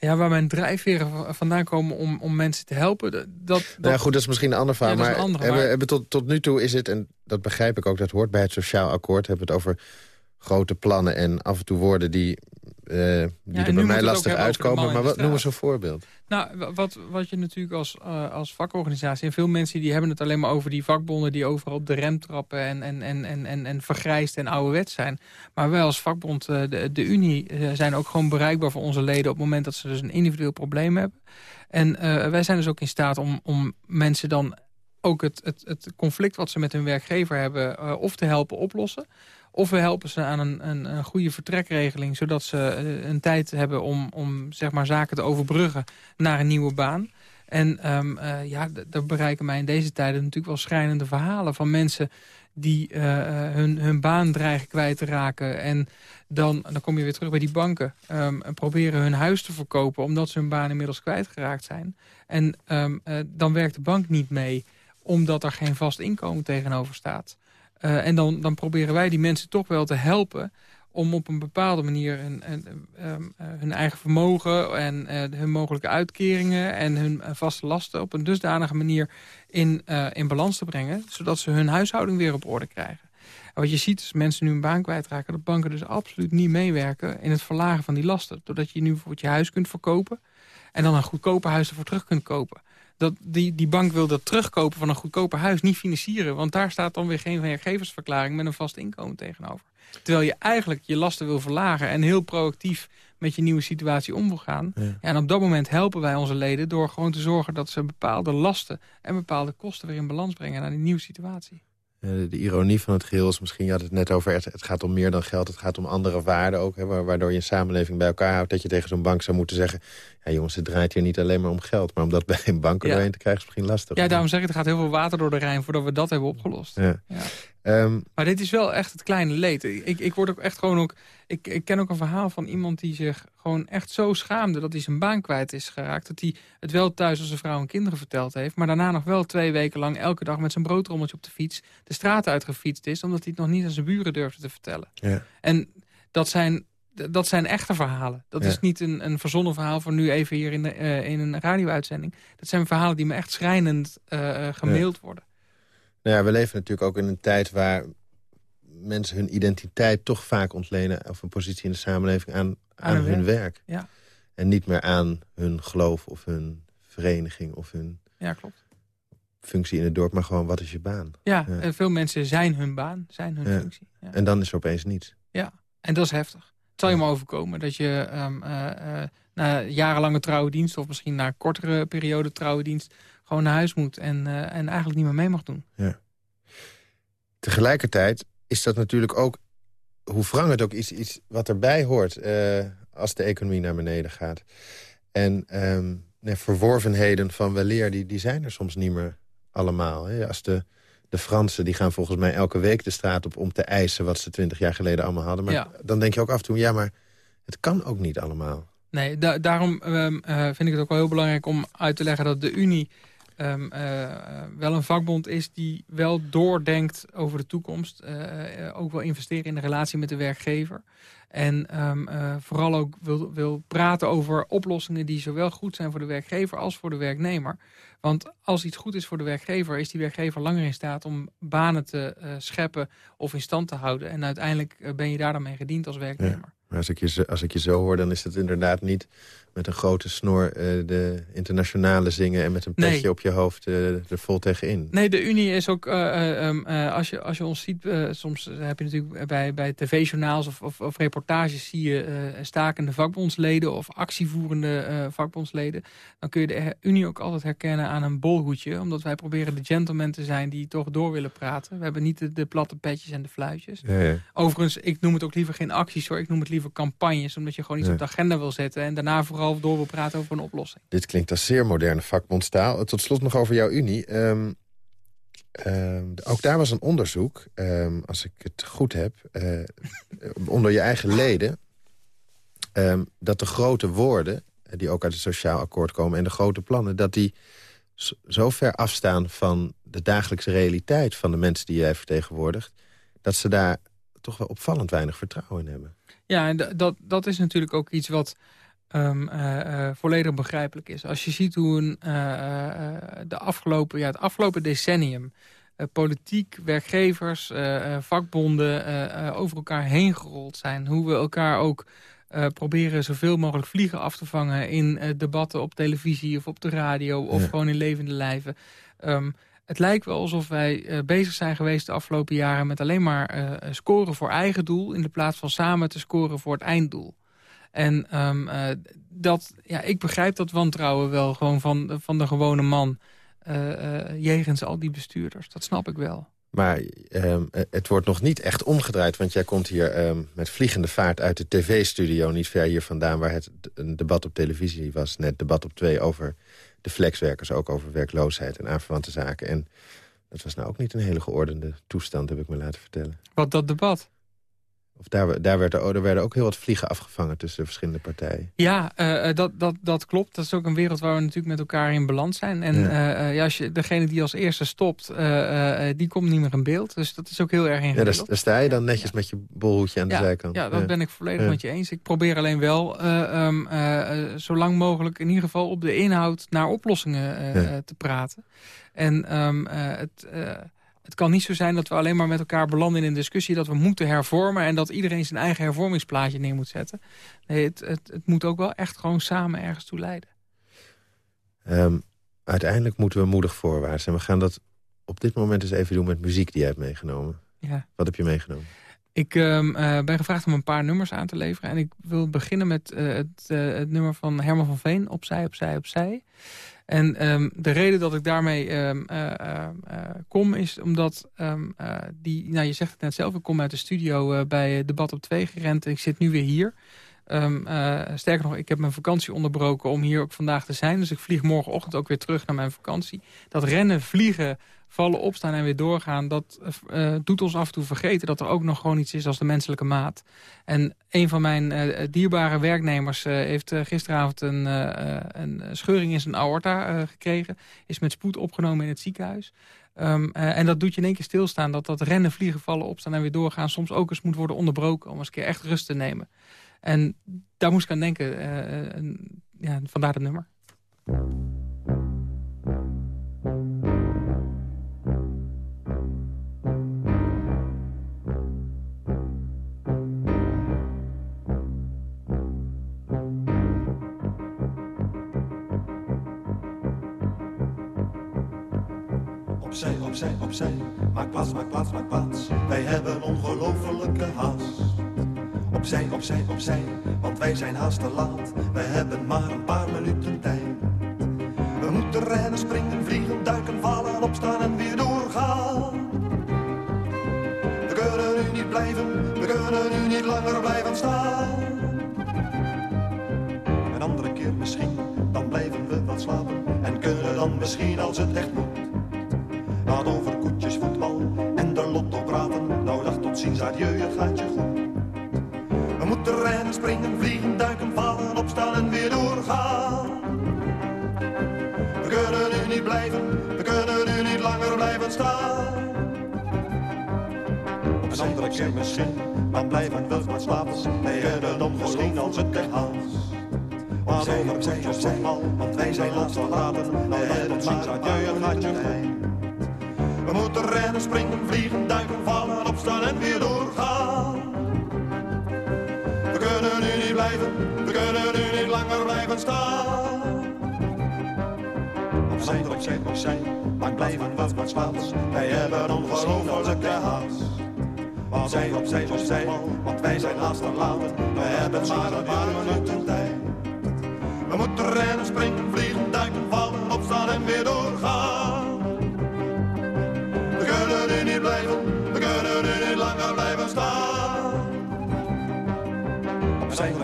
ja, waar mijn drijfveren vandaan komen om, om mensen te helpen. Dat, dat... Nou ja, goed, dat is misschien een ander verhaal. maar, hebben, hebben tot, tot nu toe is het, en dat begrijp ik ook, dat hoort bij het sociaal akkoord... hebben we het over grote plannen en af en toe woorden die uh, die er bij mij lastig uitkomen. Maar wat, noem eens een voorbeeld. Nou, wat, wat je natuurlijk als, uh, als vakorganisatie... en veel mensen die hebben het alleen maar over die vakbonden... die overal op de rem trappen en, en, en, en, en, en vergrijsd en ouderwet zijn. Maar wij als vakbond, uh, de, de Unie, zijn ook gewoon bereikbaar voor onze leden... op het moment dat ze dus een individueel probleem hebben. En wij zijn dus ook in staat om, om mensen dan ook het, het, het conflict wat ze met hun werkgever hebben... of te helpen oplossen of we helpen ze aan een, een, een goede vertrekregeling... zodat ze eh, een tijd hebben om, om zeg maar, zaken te overbruggen naar een nieuwe baan. En um, ja, daar bereiken mij in deze tijden natuurlijk wel schrijnende verhalen... van mensen die uh, hun, hun baan dreigen kwijt te raken. En dan, dan kom je weer terug bij die banken. Um, en proberen hun huis te verkopen omdat ze hun baan inmiddels kwijtgeraakt zijn. En uh, dan werkt de bank niet mee omdat er geen vast inkomen tegenover staat. Uh, en dan, dan proberen wij die mensen toch wel te helpen om op een bepaalde manier hun, um, hun eigen vermogen en uh, hun mogelijke uitkeringen en hun vaste lasten op een dusdanige manier in, in balans te brengen, zodat ze hun huishouding weer op orde krijgen. En wat je ziet is mensen nu een baan kwijtraken, dat banken dus absoluut niet meewerken in het verlagen van die lasten. Doordat je nu bijvoorbeeld je huis kunt verkopen en dan een goedkoper huis ervoor terug kunt kopen dat die, die bank wil dat terugkopen van een goedkoper huis niet financieren. Want daar staat dan weer geen werkgeversverklaring met een vast inkomen tegenover. Terwijl je eigenlijk je lasten wil verlagen en heel proactief met je nieuwe situatie om wil gaan. Ja. en op dat moment helpen wij onze leden door gewoon te zorgen dat ze bepaalde lasten en bepaalde kosten weer in balans brengen naar die nieuwe situatie. De, de, ironie van het geheel is misschien, je had het net over... Het, het, gaat om meer dan geld, het gaat om andere waarden ook... Hè, waardoor je een samenleving bij elkaar houdt... dat je tegen zo'n bank zou moeten zeggen... ja jongens, het draait hier niet alleen maar om geld... maar om dat [laughs] bij een bank ja. doorheen te krijgen is misschien lastig. Ja, daarom zeg ik, er gaat heel veel water door de Rijn... voordat we dat hebben opgelost. Ja. Um, maar dit is wel echt het kleine leed. Ik, ik word ook echt gewoon ook... Ik, ik ken ook een verhaal van iemand die zich gewoon echt zo schaamde... dat hij zijn baan kwijt is geraakt. Dat hij het wel thuis als zijn vrouw en kinderen verteld heeft... maar daarna nog wel twee weken lang elke dag met zijn broodrommeltje op de fiets... de straat uitgefietst is... omdat hij het nog niet aan zijn buren durfde te vertellen. Ja. En dat zijn, dat zijn echte verhalen. Dat ja. is niet een, een verzonnen verhaal voor nu even hier in, de, uh, in een radio-uitzending. Dat zijn verhalen die me echt schrijnend uh, gemaild ja. worden. Nou ja, we leven natuurlijk ook in een tijd waar mensen hun identiteit toch vaak ontlenen... of een positie in de samenleving aan, aan, aan hun werk. werk. Ja. En niet meer aan hun geloof of hun vereniging of hun ja, klopt. functie in het dorp, maar gewoon wat is je baan? Ja, ja. veel mensen zijn hun baan, zijn hun ja. functie. Ja. En dan is er opeens niets. Ja, en dat is heftig. Het zal je maar overkomen dat je um, uh, uh, na jarenlange trouwe dienst... of misschien na kortere periode trouwe dienst... gewoon naar huis moet en, uh, en eigenlijk niet meer mee mag doen. Ja. Tegelijkertijd is dat natuurlijk ook, hoe wrang het ook is, iets wat erbij hoort... Uh, als de economie naar beneden gaat. En um, nee, verworvenheden van weleer, die, die zijn er soms niet meer allemaal. Hè? Als de, de Fransen, die gaan volgens mij elke week de straat op... om te eisen wat ze twintig jaar geleden allemaal hadden. Maar ja. dan denk je ook af en toe, ja, maar het kan ook niet allemaal. Nee, da daarom um, uh, vind ik het ook wel heel belangrijk om uit te leggen... dat de Unie um, uh, wel een vakbond is die wel doordenkt over de toekomst. Uh, ook wil investeren in de relatie met de werkgever. En uh, vooral ook wil, wil praten over oplossingen die zowel goed zijn voor de werkgever als voor de werknemer. Want als iets goed is voor de werkgever, is die werkgever langer in staat om banen te scheppen of in stand te houden. En uiteindelijk ben je daar dan mee gediend als werknemer. Als ik, je, als ik je zo hoor, dan is het inderdaad niet met een grote snor uh, de internationale zingen... en met een petje op je hoofd uh, er vol tegenin. Nee, de Unie is ook... Uh, um, als, je, als je ons ziet, soms heb je natuurlijk bij, bij tv-journaals of, of, of, reportages... zie je stakende vakbondsleden of actievoerende vakbondsleden. Dan kun je de Unie ook altijd herkennen aan een bolhoedje. Omdat wij proberen de gentlemen te zijn die toch door willen praten. We hebben niet de, de platte petjes en de fluitjes. Ja, ja. Overigens, ik noem het ook liever geen acties hoor. Ik noem het liever campagnes. Omdat je gewoon iets op de agenda wil zetten. En daarna vooral door wil praten over een oplossing. Dit klinkt als zeer moderne vakbondstaal. Tot slot nog over jouw Unie. Um, ook daar was een onderzoek, um, als ik het goed heb, uh, [laughs] onder je eigen leden... dat de grote woorden, eh, die ook uit het sociaal akkoord komen... en de grote plannen, dat die zo ver afstaan van de dagelijkse realiteit... van de mensen die jij vertegenwoordigt... dat ze daar toch wel opvallend weinig vertrouwen in hebben. Ja, en dat, dat is natuurlijk ook iets wat um, uh, volledig begrijpelijk is. Als je ziet hoe een, uh, de afgelopen, ja, het afgelopen decennium... politiek, werkgevers, vakbonden over elkaar heen gerold zijn. Hoe we elkaar ook proberen zoveel mogelijk vliegen af te vangen... in debatten op televisie of op de radio of gewoon in levende lijven... Um, het lijkt wel alsof wij bezig zijn geweest de afgelopen jaren... met alleen maar scoren voor eigen doel... in de plaats van samen te scoren voor het einddoel. En um, dat, ja, ik begrijp dat wantrouwen wel gewoon van, van de gewone man... Uh, jegens al die bestuurders. Dat snap ik wel. Maar um, het wordt nog niet echt omgedraaid. Want jij komt hier um, met vliegende vaart uit de tv-studio... niet ver hier vandaan, waar het een debat op televisie was. Net debat op twee over de flexwerkers. Ook over werkloosheid en aanverwante zaken. En dat was nou ook niet een hele geordende toestand, heb ik me laten vertellen. Wat, dat debat? Of daar, daar, werd er, er werden ook heel wat vliegen afgevangen tussen de verschillende partijen. Ja, uh, dat, dat, dat klopt. Dat is ook een wereld waar we natuurlijk met elkaar in balans zijn. En ja. Uh, ja, als je, degene die als eerste stopt, uh, die komt niet meer in beeld. Dus dat is ook heel erg ingewikkeld. Ja, daar, sta je dan netjes met je bolhoedje aan de zijkant. Ja, dat ben ik volledig met je eens. Ik probeer alleen wel um, zo lang mogelijk in ieder geval op de inhoud naar oplossingen te praten. En um, het het kan niet zo zijn dat we alleen maar met elkaar belanden in een discussie... dat we moeten hervormen en dat iedereen zijn eigen hervormingsplaatje neer moet zetten. Nee, het, het, het moet ook wel echt gewoon samen ergens toe leiden. Um, uiteindelijk moeten we moedig voorwaarts. En we gaan dat op dit moment eens even doen met muziek die je hebt meegenomen. Ja. Wat heb je meegenomen? Ik um, uh, ben gevraagd om een paar nummers aan te leveren. En ik wil beginnen met uh, het, uh, het, nummer van Herman van Veen, Opzij, Opzij, Opzij. En um, de reden dat ik daarmee um, uh, uh, kom is omdat um, die, nou je zegt het net zelf, ik kom uit de studio bij Debat op 2 gerend en ik zit nu weer hier. Sterker nog, ik heb mijn vakantie onderbroken om hier ook vandaag te zijn. Dus ik vlieg morgenochtend ook weer terug naar mijn vakantie. Dat rennen, vliegen, vallen, opstaan en weer doorgaan... dat uh, doet ons af en toe vergeten dat er ook nog gewoon iets is als de menselijke maat. En een van mijn uh, dierbare werknemers heeft gisteravond een, een, scheuring in zijn aorta gekregen. Is met spoed opgenomen in het ziekenhuis. Um, en dat doet je in één keer stilstaan. Dat dat rennen, vliegen, vallen, opstaan en weer doorgaan... soms ook eens moet worden onderbroken om eens een keer echt rust te nemen. En daar moest ik aan denken. ja, vandaar het nummer. opzij, opzij, opzij. Maak plaats, maak plaats, maak plaats. Wij hebben ongelofelijke haast. Opzij, opzij, opzij, want wij zijn haast te laat. We hebben maar een paar minuten tijd. We moeten rennen, springen, vliegen, duiken, vallen, opstaan en weer doorgaan. We kunnen nu niet blijven, we kunnen nu niet langer blijven staan. Een andere keer misschien, dan blijven we wat slapen. En kunnen dan misschien als het echt moet Laat over koetjes, voetbal en de lotto praten. Nou dag tot ziens, adieu, het gaat rennen, springen, vliegen, duiken, vallen, opstaan en weer doorgaan. We kunnen nu niet blijven, we kunnen nu niet langer blijven staan. Op een andere keer misschien, dan blijven we maar slapen. Wij hebben dan misschien als het echt haast. Maar over koetjes, voetbal, want wij zijn laatst verlaten. Nou dag tot ziens, adieu, het gaat je. We moeten rennen, springen, vliegen, duiken, vallen, opstaan en weer doorgaan. Staan. Opzij, opzij, opzij, maar blijven wat wat Spaans. Wij hebben ongelofelijke haast. Opzij, opzij, opzij, want wij zijn haast te laat. We hebben maar een paar minuten tijd. We moeten rennen, springen, vliegen, duiken, vallen, opstaan en weer doorgaan.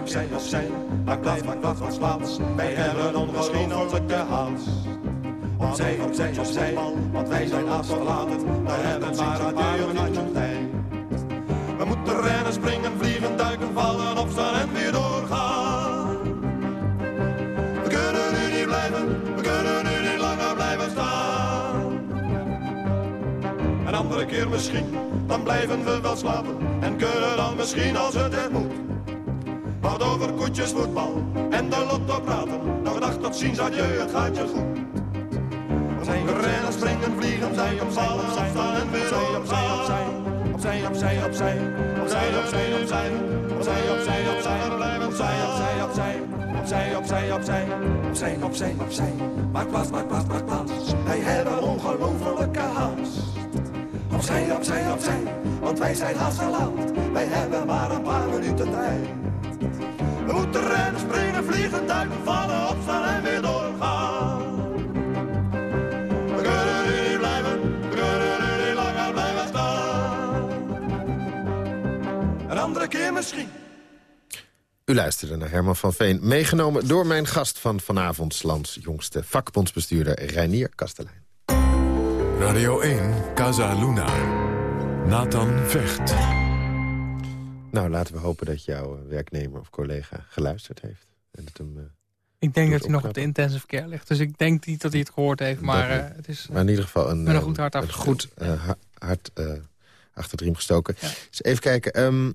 Opzij, opzij, opzij, maar blijf maar wat wat Spaans. Wij hebben ongelofelijke haast. Opzij, opzij, opzij, want wij zijn afgelaten. We hebben maar een paar minuten tijd. We moeten rennen, springen, vliegen, duiken, vallen, opstaan en weer doorgaan. We kunnen nu niet blijven, we kunnen nu niet langer blijven staan. Een andere keer misschien, dan blijven we wel slapen. En kunnen dan misschien als het er moet. Wat over koetjes, voetbal en de lotto praten. Nog dag tot ziens, adieu, het gaat je goed. We rennen, springen, vliegen, zij opvallen, opstaan en weer doorgaan. Opzij, opzij, opzij, opzij, opzij, opzij, opzij, opzij, opzij, opzij, opzij, opzij, opzij, opzij, opzij, opzij, opzij, opzij. Maak plaats, maak plaats, maak plaats. Wij hebben ongelofelijke haast. Opzij, opzij, opzij, want wij zijn laat. Wij hebben maar een paar minuten tijd. We moeten rennen, springen, vliegen, duiken, vallen, opstaan en weer doorgaan. We kunnen nu niet blijven, we kunnen nu niet langer blijven staan. Een andere keer misschien. U luisterde naar Herman van Veen, meegenomen door mijn gast van vanavond... lands jongste vakbondsbestuurder Reinier Kastelein. Radio 1, Casa Luna. Nathan Vecht. Nou, laten we hopen dat jouw eh, werknemer of collega geluisterd heeft. En hem, eh, Ik denk dat hij nog op de intensive care ligt. Dus ik denk niet dat hij het gehoord heeft. Maar eh, het is... maar in ieder geval een, goed hart een goed hart achter de riem gestoken. Ja. Dus even kijken. ehm,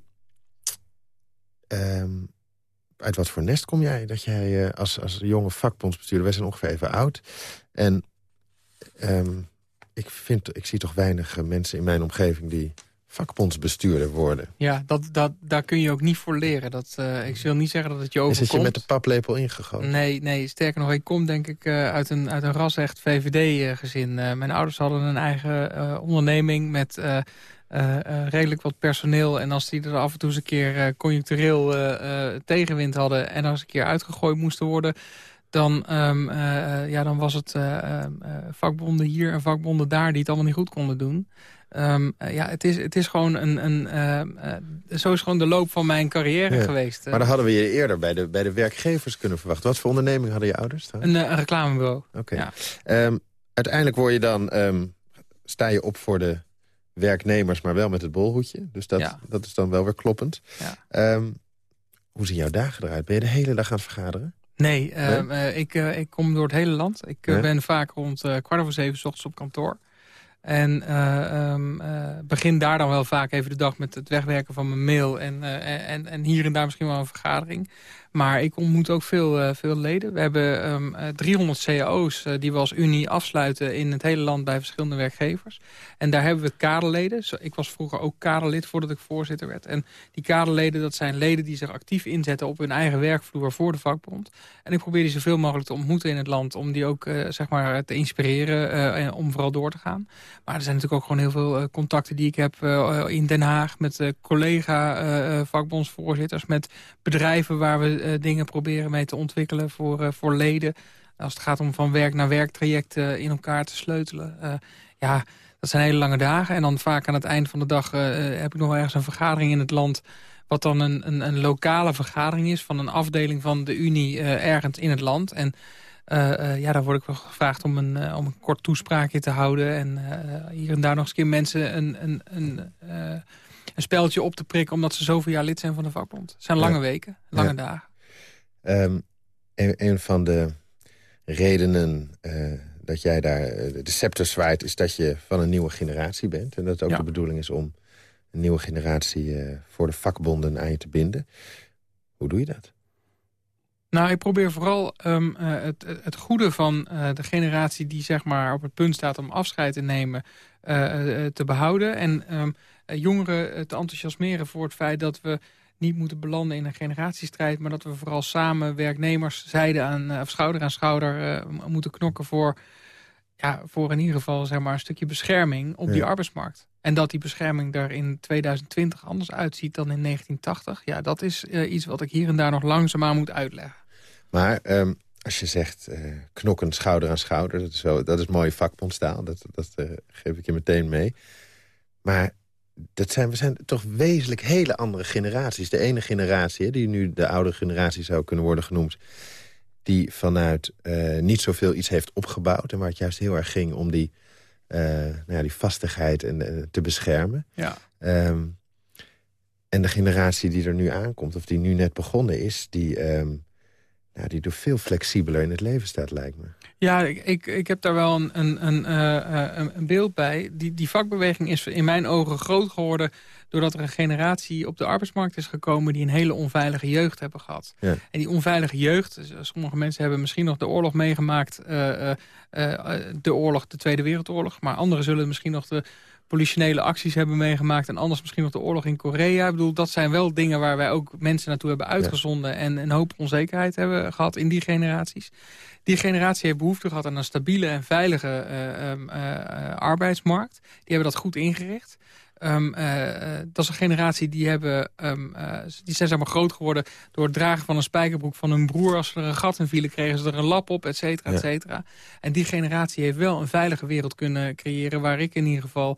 ehm, uit wat voor nest kom jij? Dat jij als, als jonge vakbondsbestuurder... wij zijn ongeveer even oud. En ehm, ik, vind, ik zie toch weinig mensen in mijn omgeving... die vakbondsbestuurder worden. Ja, dat, dat, daar kun je ook niet voor leren. Dat, eh, ik wil niet zeggen dat het je Is overkomt. het je met de paplepel ingegoten? Nee, nee, sterker nog, ik kom denk ik eh, uit een, uit een ras-echt VVD-gezin. Eh, mijn ouders hadden een eigen onderneming met redelijk wat personeel. En als die er af en toe eens een keer conjunctureel tegenwind hadden... en als een keer uitgegooid moesten worden... Dan, ehm, eh, eh, ja, dan was het eh, eh, eh, vakbonden hier en vakbonden daar die het allemaal niet goed konden doen. Ehm, eh, ja, het is, het is gewoon een... een ehm, eh, zo is gewoon de loop van mijn carrière Ja. geweest. Maar dan hadden we je eerder bij de, bij de werkgevers kunnen verwachten. Wat voor onderneming hadden je ouders? een, eh, een reclamebureau. Oké. Ja. Ehm, uiteindelijk word je dan, sta je op voor de werknemers, maar wel met het bolhoedje. Dus dat, Ja. dat is dan wel weer kloppend. Ja. Hoe zien jouw dagen eruit? Ben je de hele dag aan het vergaderen? Nee, eh, ik, eh, ik kom door het hele land. Ik eh, ben vaak rond eh, kwart over zeven 's ochtends op kantoor. En ehm, eh, begin daar dan wel vaak even de dag met het wegwerken van mijn mail. En, eh, en, en hier en daar misschien wel een vergadering. Maar ik ontmoet ook veel, veel leden. We hebben ehm, eh, 300 cao's eh, die we als Unie afsluiten in het hele land bij verschillende werkgevers. En daar hebben we kaderleden. Ik was vroeger ook kaderlid voordat ik voorzitter werd. En die kaderleden, dat zijn leden die zich actief inzetten op hun eigen werkvloer voor de vakbond. En ik probeer die zoveel mogelijk te ontmoeten in het land. Om die ook zeg maar te inspireren en om vooral door te gaan. Maar er zijn natuurlijk ook gewoon heel veel eh, contacten die ik heb eh, in Den Haag. Met eh, collega eh, eh, vakbondsvoorzitters. Met bedrijven waar we eh, dingen proberen mee te ontwikkelen voor, eh, voor leden. Als het gaat om van werk naar werk trajecten in elkaar te sleutelen. Eh, ja, dat zijn hele lange dagen. En dan vaak aan het eind van de dag eh, eh, heb ik nog wel ergens een vergadering in het land... wat dan een, een, een lokale vergadering is van een afdeling van de Unie eh, ergens in het land. En eh, eh, ja, daar word ik wel gevraagd om een, eh, om een kort toespraakje te houden. En eh, hier en daar nog eens een keer mensen een, een, een, eh, een speltje op te prikken... omdat ze zoveel jaar lid zijn van de vakbond. Het zijn Ja. lange weken, lange Ja. dagen. Ehm, een, een van de redenen eh, dat jij daar eh, de scepter zwaait... is dat je van een nieuwe generatie bent. En dat het ook Ja. de bedoeling is om een nieuwe generatie... eh, voor de vakbonden aan je te binden. Hoe doe je dat? Nou, ik probeer vooral ehm, eh, het, het goede van eh, de generatie die zeg maar op het punt staat om afscheid te nemen, eh, te behouden. En ehm, eh, jongeren te enthousiasmeren voor het feit dat we niet moeten belanden in een generatiestrijd... maar dat we vooral samen werknemers zijde aan, of schouder aan schouder moeten knokken voor ja, voor in ieder geval zeg maar, een stukje bescherming op die arbeidsmarkt. En dat die bescherming er in 2020 anders uitziet dan in 1980... ja, dat is iets wat ik hier en daar nog langzaamaan moet uitleggen. Maar um, als je zegt uh, knokken schouder aan schouder... dat is, wel, dat is mooie vakbondstaal, dat, dat uh, geef ik je meteen mee. Maar dat zijn, we zijn toch wezenlijk hele andere generaties. De ene generatie, die nu de oude generatie zou kunnen worden genoemd die vanuit uh, niet zoveel iets heeft opgebouwd... en waar het juist heel erg ging om die, nou ja, die vastigheid en, te beschermen. Ja. Um, en de generatie die er nu aankomt, of die nu net begonnen is... die, um, nou, die er veel flexibeler in het leven staat, lijkt me. Ja, ik, ik, ik heb daar wel een, een, een, een, een beeld bij. Die, die vakbeweging is in mijn ogen groot geworden doordat er een generatie op de arbeidsmarkt is gekomen... die een hele onveilige jeugd hebben gehad. Ja. En die onveilige jeugd, dus, eh, sommige mensen hebben misschien nog de oorlog meegemaakt... Uh, uh, de oorlog, de Tweede Wereldoorlog... maar anderen zullen misschien nog de politionele acties hebben meegemaakt... en anders misschien nog de oorlog in Korea. Ik bedoel, dat zijn wel dingen waar wij ook mensen naartoe hebben uitgezonden... en een hoop onzekerheid hebben gehad in die generaties. Die generatie heeft behoefte gehad aan een stabiele en veilige uh, um, uh, arbeidsmarkt. Die hebben dat goed ingericht. Um, uh, dat is een generatie die, hebben, um, uh, die zijn zeg maar groot geworden... door het dragen van een spijkerbroek van hun broer. Als ze er een gat in vielen, kregen ze er een lap op, et cetera, et cetera. En die generatie heeft wel een veilige wereld kunnen creëren... waar ik in ieder geval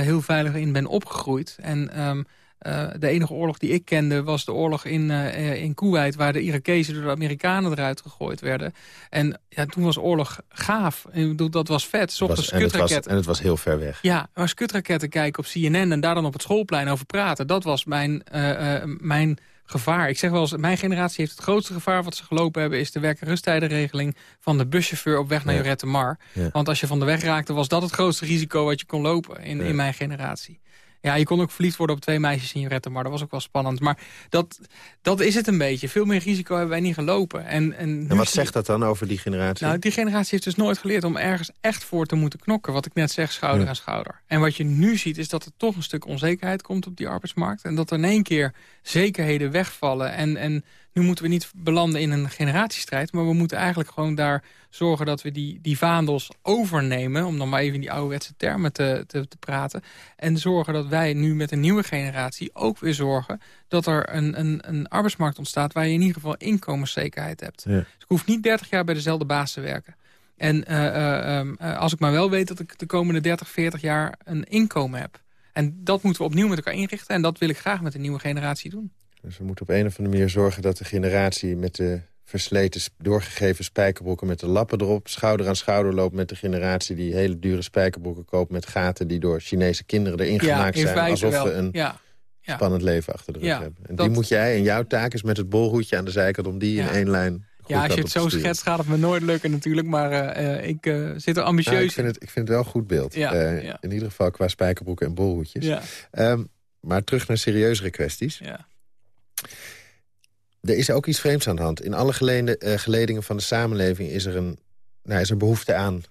heel veilig in ben opgegroeid. En um, uh, de enige oorlog die ik kende was de oorlog in, uh, in Kuwait... waar de Irakezen door de Amerikanen eruit gegooid werden. En ja, toen was oorlog gaaf. Ik bedoel, dat was vet. Was, en, het was, en het was heel ver weg. Ja, maar skutraketten kijken op CNN en daar dan op het schoolplein over praten... dat was mijn, uh, mijn gevaar. Ik zeg wel eens, mijn generatie heeft het grootste gevaar... wat ze gelopen hebben, is de werk- van de buschauffeur op weg naar ja. Jorette Mar. Ja. Want als je van de weg raakte, was dat het grootste risico... wat je kon lopen in, ja. in mijn generatie. Ja, je kon ook verliefd worden op twee meisjes in je retten, maar dat was ook wel spannend. Maar dat, dat is het een beetje. Veel meer risico hebben wij niet gelopen. En, en, en wat zegt dat dan over die generatie? Nou, die generatie heeft dus nooit geleerd om ergens echt voor te moeten knokken. Wat ik net zeg, schouder ja. aan schouder. En wat je nu ziet is dat er toch een stuk onzekerheid komt op die arbeidsmarkt. En dat er in één keer zekerheden wegvallen. En, en nu moeten we niet belanden in een generatiestrijd... maar we moeten eigenlijk gewoon daar zorgen dat we die, die vaandels overnemen... om dan maar even in die ouderwetse termen te, te, te praten... en zorgen dat wij nu met een nieuwe generatie ook weer zorgen... dat er een, een, een arbeidsmarkt ontstaat waar je in ieder geval inkomenszekerheid hebt. Ja. Dus ik hoef niet 30 jaar bij dezelfde baas te werken. En uh, uh, um, uh, als ik maar wel weet dat ik de komende 30, 40 jaar een inkomen heb... En dat moeten we opnieuw met elkaar inrichten. En dat wil ik graag met de nieuwe generatie doen. Dus we moeten op een of andere manier zorgen dat de generatie... met de versleten, doorgegeven spijkerbroeken met de lappen erop... schouder aan schouder loopt met de generatie... die hele dure spijkerbroeken koopt met gaten... die door Chinese kinderen erin ja, gemaakt zijn. Alsof wel. we een ja. Ja. spannend leven achter de rug hebben. En dat- die moet jij, en jouw taak is met het bolhoedje aan de zijkant... om die in één lijn Ja, als je het zo schetst gaat het me nooit lukken natuurlijk. Maar eh, eh, ik eh, zit er ambitieus Nou, ik, vind het, ik vind het wel een goed beeld. Ja, Eh, ja. In ieder geval qua spijkerbroeken en bolhoedjes. Ja, Ehm, maar terug naar serieuzere kwesties. ja. Er is ook iets vreemds aan de hand. In alle geleden, eh, geledingen van de samenleving is er, een, nou, is er behoefte aan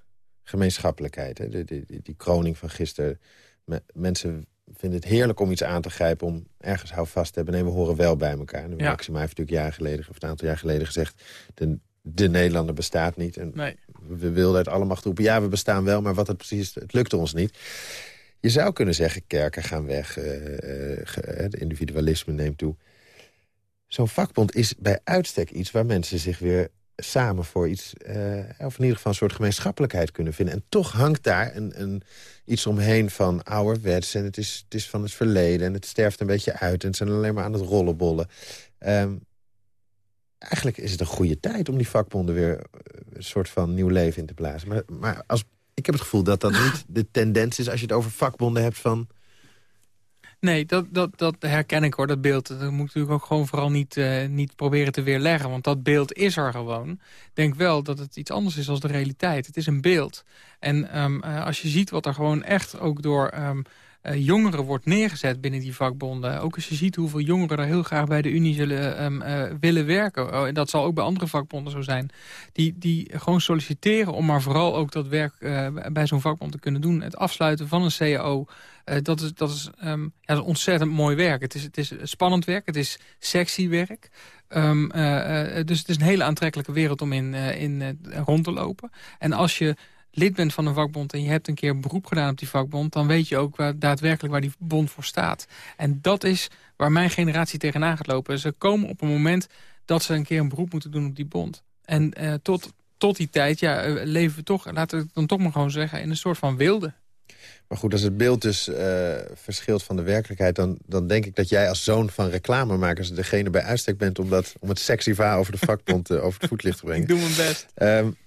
gemeenschappelijkheid. Hè? De, de- die, die kroning van gisteren. Me- mensen vinden het heerlijk om iets aan te grijpen... om ergens houvast te hebben. Nee, we horen wel bij elkaar. En Ja. Maxima heeft natuurlijk jaren geleden, of een aantal jaar geleden gezegd... de, de Nederlander bestaat niet. En Nee. we wilden uit alle macht roepen... ja, we bestaan wel, maar wat het precies is, het lukte ons niet. Je zou kunnen zeggen, kerken gaan weg, ge- het individualisme neemt toe. Zo'n vakbond is bij uitstek iets waar mensen zich weer samen voor iets... eh, of in ieder geval een soort gemeenschappelijkheid kunnen vinden. En toch hangt daar een, een, iets omheen van ouderwets... en het is, het is van het verleden en het sterft een beetje uit... en ze zijn alleen maar aan het rollenbollen. Ehm, eigenlijk is het een goede tijd om die vakbonden weer eh, een soort van nieuw leven in te blazen. Maar, maar als, ik heb het gevoel dat dat niet [laughs] de tendens is als je het over vakbonden hebt van... Nee, dat, dat, dat herken ik hoor, dat beeld. Dat moet natuurlijk ook gewoon vooral niet, eh, niet proberen te weerleggen. Want dat beeld is er gewoon. Ik denk wel dat het iets anders is dan de realiteit. Het is een beeld. En ehm, eh, als je ziet wat er gewoon echt ook door... ehm, uh, jongeren wordt neergezet binnen die vakbonden. Ook als je ziet hoeveel jongeren er heel graag bij de Unie zullen um, willen werken. Oh, en dat zal ook bij andere vakbonden zo zijn. Die, die gewoon solliciteren om maar vooral ook dat werk bij zo'n vakbond te kunnen doen. Het afsluiten van een CAO. dat is, dat is, um, ja, dat ontzettend mooi werk. Het is, het is spannend werk, het is sexy werk. Um, dus het is een hele aantrekkelijke wereld om in, in rond te lopen. En als je lid bent van een vakbond en je hebt een keer een beroep gedaan op die vakbond... dan weet je ook waar, daadwerkelijk waar die bond voor staat. En dat is waar mijn generatie tegenaan gaat lopen. Ze komen op een moment dat ze een keer een beroep moeten doen op die bond. En uh, tot, tot die tijd ja, uh, leven we toch, laten we het dan toch maar gewoon zeggen... in een soort van wilde. Maar goed, als het beeld dus uh, verschilt van de werkelijkheid... Dan, dan denk ik dat jij als zoon van reclamemakers... degene bij uitstek bent om, dat, om het sexy verhaal over de vakbond over het voetlicht te brengen. [laughs] Ik doe mijn best. Um,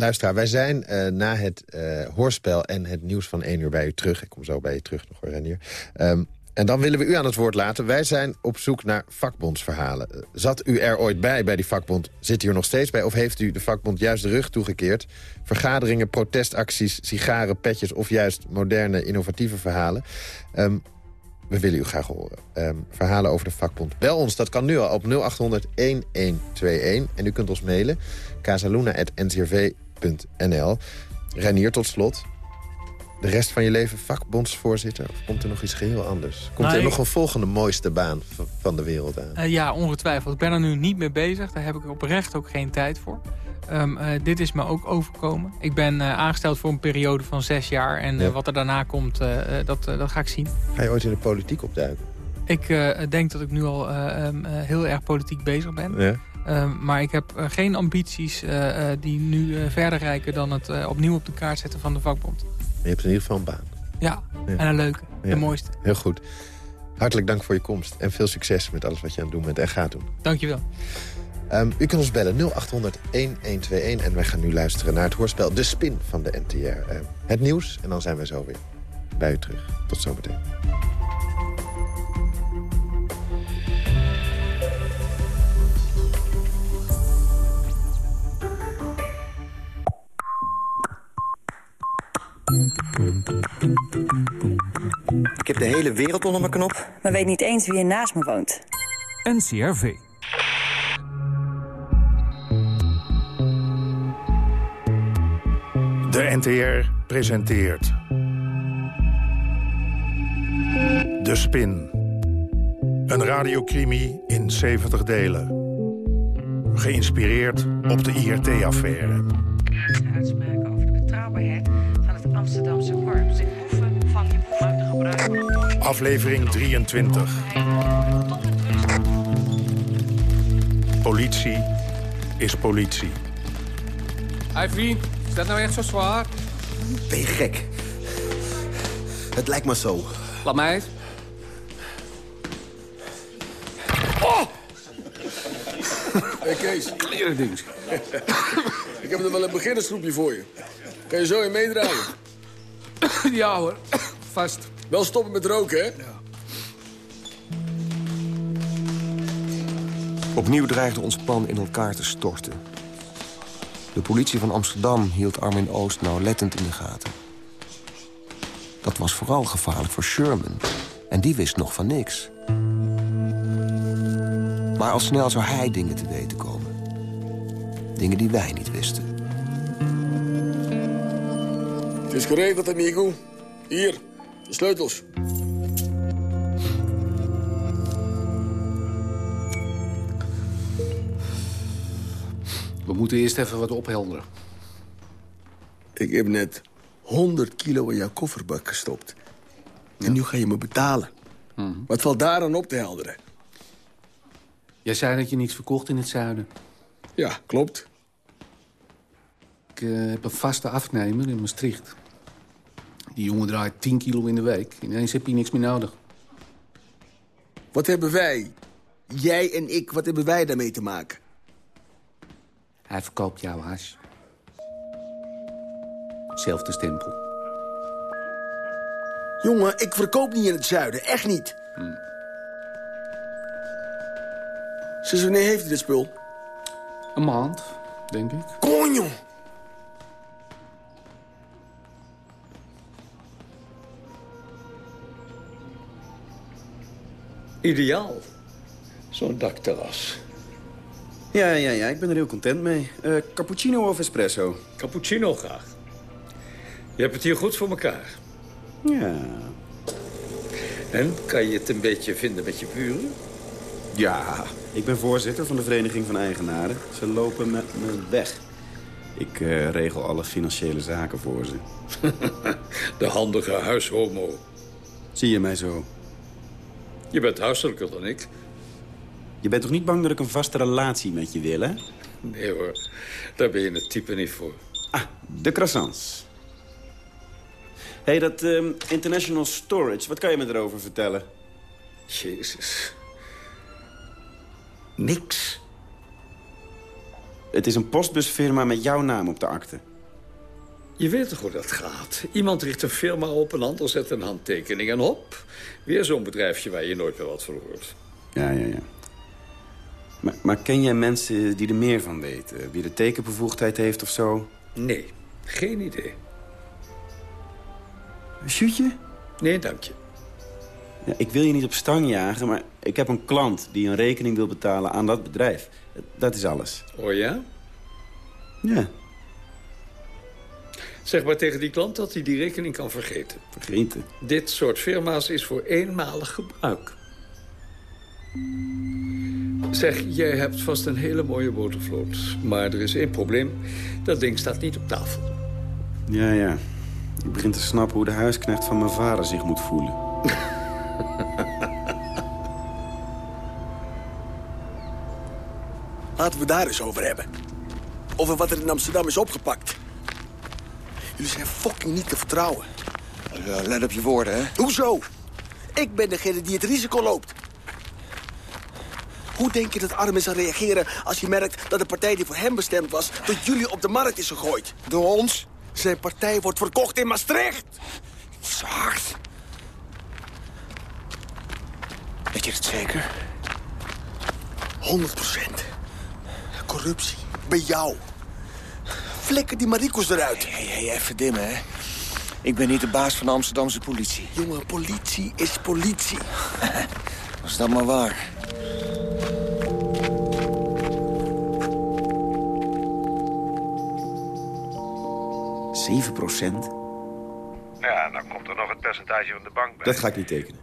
Luisteraar, wij zijn uh, na het uh, hoorspel en het nieuws van 1 uur bij u terug. Ik kom zo bij je terug nog, hoor, Renier. Um, en dan willen we u aan het woord laten. Wij zijn op zoek naar vakbondsverhalen. Zat u er ooit bij, bij die vakbond? Zit u er nog steeds bij? Of heeft u de vakbond juist de rug toegekeerd? Vergaderingen, protestacties, sigaren, petjes... of juist moderne, innovatieve verhalen? Um, we willen u graag horen. Um, verhalen over de vakbond. Bel ons, dat kan nu al op 0800-1121. En u kunt ons mailen, casaluna.ncrv vakbond.nl. Renier, tot slot. De rest van je leven vakbondsvoorzitter? Of komt er nog iets geheel anders? Komt er nog een volgende mooiste baan van de wereld aan? Uh, ja, ongetwijfeld. Ik ben er nu niet mee bezig. Daar heb ik oprecht ook geen tijd voor. Um, uh, dit is me ook overkomen. Ik ben uh, aangesteld voor een periode van zes jaar. En ja. wat er daarna komt, dat, dat ga ik zien. Ga je ooit in de politiek opduiken? Ik denk dat ik nu al um, heel erg politiek bezig ben. Ja. Uh, maar ik heb uh, geen ambities uh, die nu verder reiken dan het opnieuw op de kaart zetten van de vakbond. Je hebt in ieder geval een baan. Ja, ja. en een leuke, ja. de mooiste. Heel goed. Hartelijk dank voor je komst en veel succes met alles wat je aan het doen bent en gaat doen. Dankjewel. Um, u kunt ons bellen 0800 1121 en wij gaan nu luisteren naar het hoorspel De Spin van de NTR. het nieuws en dan zijn we zo weer bij u terug. Tot zometeen. Ik heb de hele wereld onder mijn knop. Maar weet niet eens wie er naast me woont. NCRV. De NTR presenteert... De Spin. Een radiocrimi in 70 delen. Geïnspireerd op de IRT-affaire. Uitspraken over de betrouwbaarheid Amsterdamse korps. De boeven van je boeven te gebruiken. Aflevering 23. Politie is politie. Hé vriend, is dat nou echt zo zwaar? Ben je gek? Het lijkt me zo. Laat mij eens. Oh! Hé hey Kees. Klerendings. [laughs] Ik heb er wel een beginnersgroepje voor je. Kan je zo in meedraaien? Ja hoor, [coughs] vast. Wel stoppen met roken, hè? Ja. Opnieuw dreigde ons plan in elkaar te storten. De politie van Amsterdam hield Armin Oost nauwlettend in de gaten. Dat was vooral gevaarlijk voor Sherman. En die wist nog van niks. Maar al snel zou hij dingen te weten komen. Dingen die wij niet wisten. Het is geregeld, amigo. Hier, de sleutels. We moeten eerst even wat ophelderen. Ik heb net 100 kilo in jouw kofferbak gestopt. En nu ga je me betalen. Mm Wat valt daar aan op te helderen? Jij zei dat je niets verkocht in het zuiden. Ja, klopt. Ik uh, heb een vaste afnemer in Maastricht. Die jongen draait 10 kilo in de week. Ineens heb je niks meer nodig. Wat hebben wij, jij en ik, wat hebben wij daarmee te maken? Hij verkoopt jouw hash. Zelfde stempel. Jongen, ik verkoop niet in het zuiden. Echt niet. Hmm. Sinds wanneer heeft hij dit spul? Een maand, denk ik. Konjo! Ideaal. Zo'n dakterras. Ja, ja, ja, ik ben er heel content mee. Eh, cappuccino of espresso? Cappuccino graag. Je hebt het hier goed voor elkaar. Ja. En kan je het een beetje vinden met je buren? Ja, ik ben voorzitter van de Vereniging van Eigenaren. Ze lopen met me weg. Ik eh, regel alle financiële zaken voor ze. [laughs] De handige huishomo. Zie je mij zo? Je bent huiselijker dan ik. Je bent toch niet bang dat ik een vaste relatie met je wil, hè? Nee hoor, daar ben je het type niet voor. Ah, de croissants. Hé, hey, dat ehm, International Storage, wat kan je me erover vertellen? Jezus. Niks. Het is een postbusfirma met jouw naam op de akte. Je weet toch hoe dat gaat? Iemand richt een firma op, een ander zet een handtekening en hop. Weer zo'n bedrijfje waar je nooit meer wat van hoort. Ja, ja, ja. Maar, maar ken jij mensen die er meer van weten? Wie de tekenbevoegdheid heeft of zo? Nee, geen idee. Een shootje? Nee, dank je. Ja, ik wil je niet op stang jagen, maar ik heb een klant die een rekening wil betalen aan dat bedrijf. Dat is alles. Oh ja? Ja. Zeg maar tegen die klant dat hij die rekening kan vergeten. Vergeten? Dit soort firma's is voor eenmalig gebruik. Zeg, jij hebt vast een hele mooie botervloot. Maar er is één probleem. Dat ding staat niet op tafel. Ja, ja. Ik begin te snappen hoe de huisknecht van mijn vader zich moet voelen. Laten we daar eens over hebben. Over wat er in Amsterdam is opgepakt. Jullie zijn fucking niet te vertrouwen. let op je woorden, hè? Hoezo? Ik ben degene die het risico loopt. Hoe denk je dat Armin zal reageren als hij merkt dat de partij die voor hem bestemd was... door jullie op de markt is gegooid? Door ons? Zijn partij wordt verkocht in Maastricht. Hard. Weet je het zeker? 100 procent. Corruptie. Bij jou. Flikker die Marikos eruit. Hé, hey, hey, even dimmen, hè. Ik ben niet de baas van de Amsterdamse politie. Jongen, politie is politie. [laughs] Was dat maar waar. Zeven procent? Ja, dan komt er nog het percentage van de bank bij. Dat ga ik niet tekenen.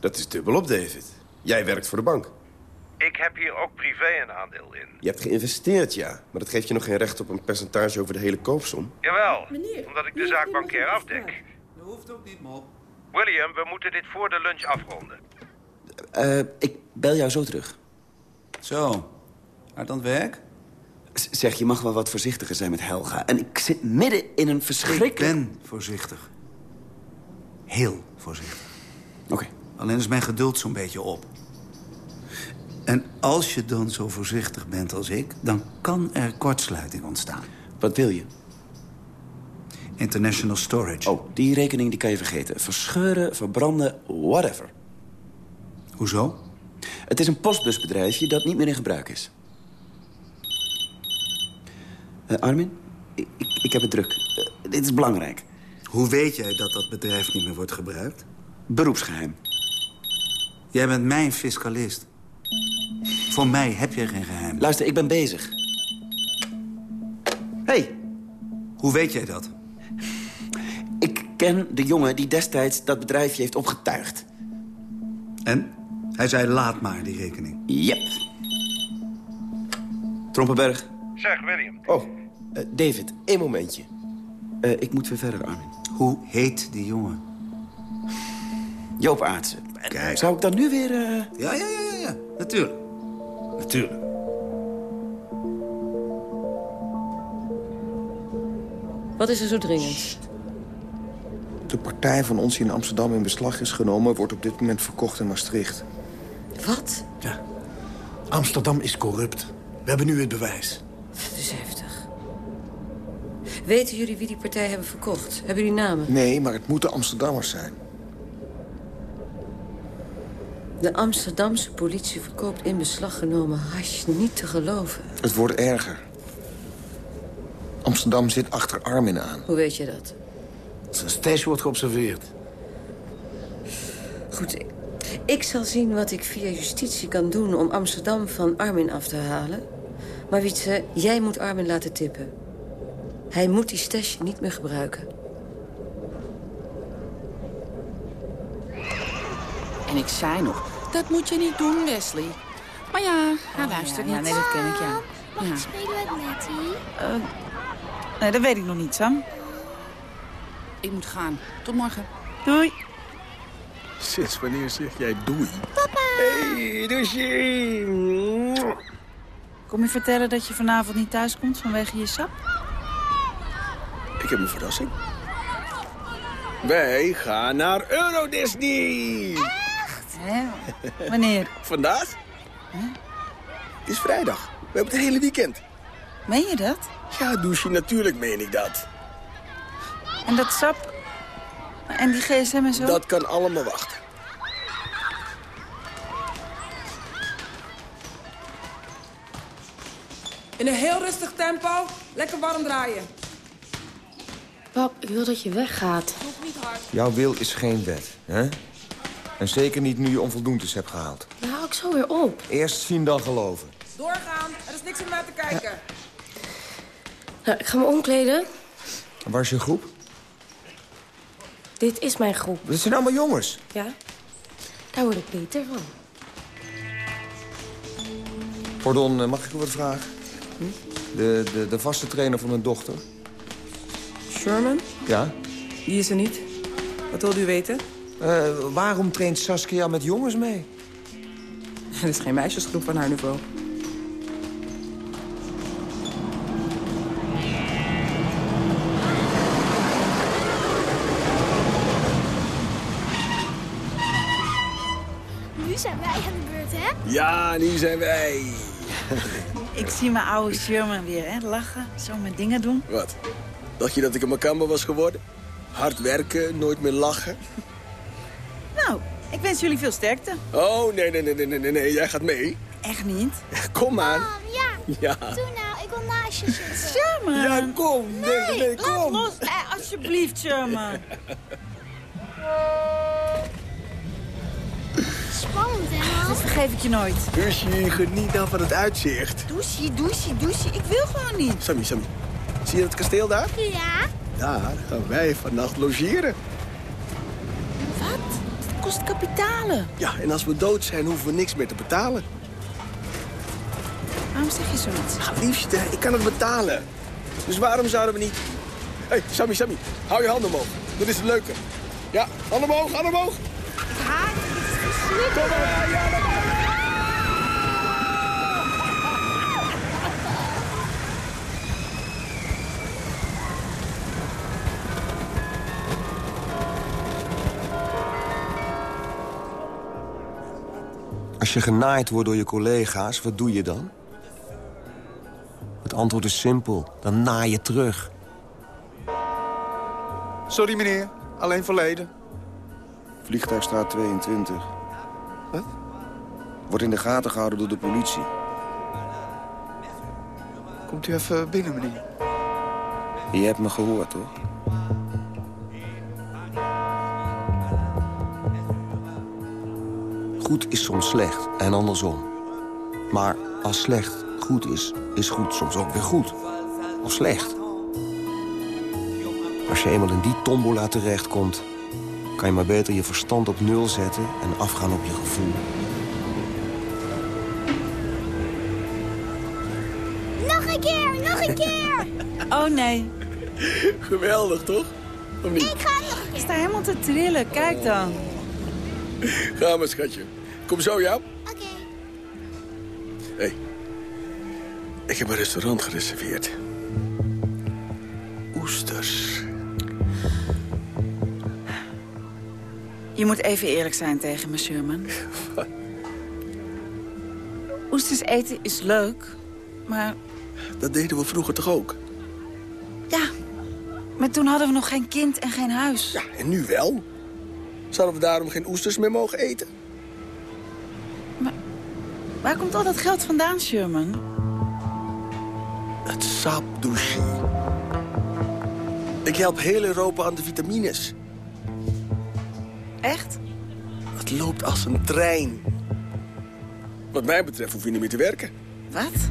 Dat is dubbelop, David. Jij werkt voor de bank. Ik heb hier ook privé een aandeel in. Je hebt geïnvesteerd, ja. Maar dat geeft je nog geen recht op een percentage over de hele koopsom. Jawel, omdat ik de zaak bankair afdek. Dat hoeft ook niet, Mop. William, we moeten dit voor de lunch afronden. Uh, ik bel jou zo terug. Zo, hard aan het werk? Z zeg, je mag wel wat voorzichtiger zijn met Helga. En ik zit midden in een verschrikkelijk... Ik ben voorzichtig. Heel voorzichtig. Oké. Okay. Alleen is mijn geduld zo'n beetje op. En als je dan zo voorzichtig bent als ik... dan kan er kortsluiting ontstaan. Wat wil je? International Storage. Oh, die rekening die kan je vergeten. Verscheuren, verbranden, whatever. Hoezo? Het is een postbusbedrijfje dat niet meer in gebruik is. Uh, Armin, ik, heb het druk. Uh, dit is belangrijk. Hoe weet jij dat dat bedrijf niet meer wordt gebruikt? Beroepsgeheim. Jij bent mijn fiscalist. Voor mij heb je geen geheim. Luister, ik ben bezig. hey. hoe weet jij dat? Ik ken de jongen die destijds dat bedrijfje heeft opgetuigd. En? Hij zei, laat maar die rekening. Yep. Trompenberg. Zeg, William. Oh, uh, David, één momentje. Uh, ik moet weer verder, Armin. Hoe heet die jongen? Joop Aartsen. Kijk. Zou ik dan nu weer... Uh... Ja, ja, ja, ja, ja. Natuurlijk. Natuurlijk. Wat is er zo dringend? De partij van ons die in Amsterdam in beslag is genomen... wordt op dit moment verkocht in Maastricht. Wat? Ja. Amsterdam is corrupt. We hebben nu het bewijs. Dat is heftig. Weten jullie wie die partij hebben verkocht? Hebben jullie namen? Nee, maar het moeten Amsterdammers zijn. De Amsterdamse politie verkoopt in beslag genomen hash niet te geloven. Het wordt erger. Amsterdam zit achter Armin aan. Hoe weet je dat? Zijn stash wordt geobserveerd. Goed, ik, Ik zal zien wat ik via justitie kan doen om Amsterdam van Armin af te halen. Maar Wietse, jij moet Armin laten tippen. Hij moet die stash niet meer gebruiken. En ik zei nog, dat moet je niet doen, Wesley. Maar ja, hij luistert ja, niet. ja, nee, dat ken ik, ja. Ja. Mag ik spelen met Nettie? Eh, Nee, dat weet ik nog niet, Sam. ik moet gaan. Tot morgen. Doei. Sinds wanneer zeg jij doei? Hey, douche. Kom je vertellen dat je vanavond niet thuis komt vanwege je sap? Ik heb een verrassing. Wij gaan naar Euro Disney. Hè? Wanneer? [laughs] Vandaag? Het is vrijdag. We hebben het hele weekend. Meen je dat? Ja, douche, natuurlijk meen ik dat. En dat sap? En die gsm en zo? Dat kan allemaal wachten. In een heel rustig tempo, lekker warm draaien. Pap, ik wil dat je weggaat. Nog niet hard. Jouw wil is geen wet, hè? En zeker niet nu je onvoldoendes hebt gehaald. Dan hou ik zo weer op. Eerst zien, dan geloven. Doorgaan, er is niks om naar te kijken. Nou, ik ga me omkleden. En waar is je groep? Dit is mijn groep. Dat zijn allemaal jongens. Ja? Daar word ik beter van. Pardon, eh, mag ik u wat vragen? De, de, de vaste trainer van mijn dochter. Sherman, Ja? die is er niet. Wat wil u weten? Eh, waarom traint Saskia met jongens mee? [laughs] Er is geen meisjesgroep van haar niveau. Nu zijn wij aan de beurt, hè? Ja, nu zijn wij. [laughs] Ik zie mijn oude Sherman weer, hè? Lachen, zo met dingen doen. Wat? Dacht je dat ik een makamba was geworden? Hard werken, nooit meer lachen. Nou, ik wens jullie veel sterkte. Oh, nee, nee, nee, nee, nee, nee, nee. jij gaat mee. Echt niet? Kom maar. ja. Ja. Doe nou, ik wil naast je zitten. Sherman! Ja, kom. Nee, nee, nee, laat kom. los. Eh, alsjeblieft, Sherman. Spannend, hè, Dat vergeef ik je nooit. Douche, geniet nou van het uitzicht. Douchie, douchie, douchie. Ik wil gewoon niet. Sammy, Sammy. Zie je het kasteel daar? Ja? Daar gaan wij vannacht logeren. Kost kapitalen. Ja, en als we dood zijn, hoeven we niks meer te betalen. Waarom zeg je zoiets? Ah, liefste, ik kan het betalen. Dus waarom zouden we niet... Hé, hey, Sammy, Sammy, hou je handen omhoog. Dat is het leuke. Ja, handen omhoog, handen omhoog. Ik haat het. Kom maar, ja, Als je genaaid wordt door je collega's, wat doe je dan? Het antwoord is simpel. Dan naai je terug. Sorry meneer, alleen verleden. Vliegtuigstraat 22. Wat? Wordt in de gaten gehouden door de politie. Komt u even binnen, meneer. Je hebt me gehoord, toch? Goed is soms slecht en andersom. Maar als slecht goed is, is goed soms ook weer goed. Of slecht. Als je eenmaal in die tombola terechtkomt... kan je maar beter je verstand op nul zetten en afgaan op je gevoel. Nog een keer, nog een keer. [laughs] Oh nee. Geweldig, toch? Of niet? Ik ga nog een keer. Ik sta helemaal te trillen, kijk dan. Ga maar, schatje. Kom zo, ja? Oké. Hé, hey, ik heb een restaurant gereserveerd. Oesters. Je moet even eerlijk zijn tegen me, Sherman. Oesters eten is leuk, maar Dat deden we vroeger toch ook? ja... Maar toen hadden we nog geen kind en geen huis. Ja, en nu wel. Zouden we daarom geen oesters meer mogen eten? Waar komt al dat geld vandaan, Sherman? Het sap, douche. Ik help heel Europa aan de vitamines. Echt? Het loopt als een trein. Wat mij betreft hoef je niet meer te werken. Wat?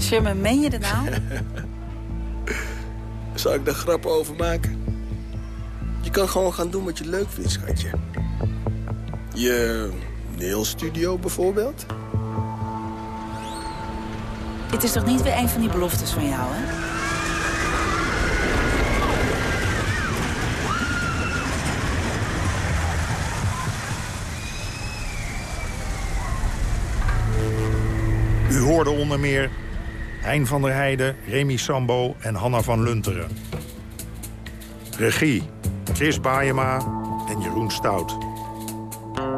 Sherman, meen je dat nou? [laughs] Zal ik daar grappen over maken? Je kan gewoon gaan doen wat je leuk vindt, schatje. Je nailstudio bijvoorbeeld? Dit is toch niet weer een van die beloftes van jou, hè? U hoorde onder meer Hein van der Heijden, Remy Sambo en Hanna van Lunteren. Regie, Chris Baayema en Jeroen Stout.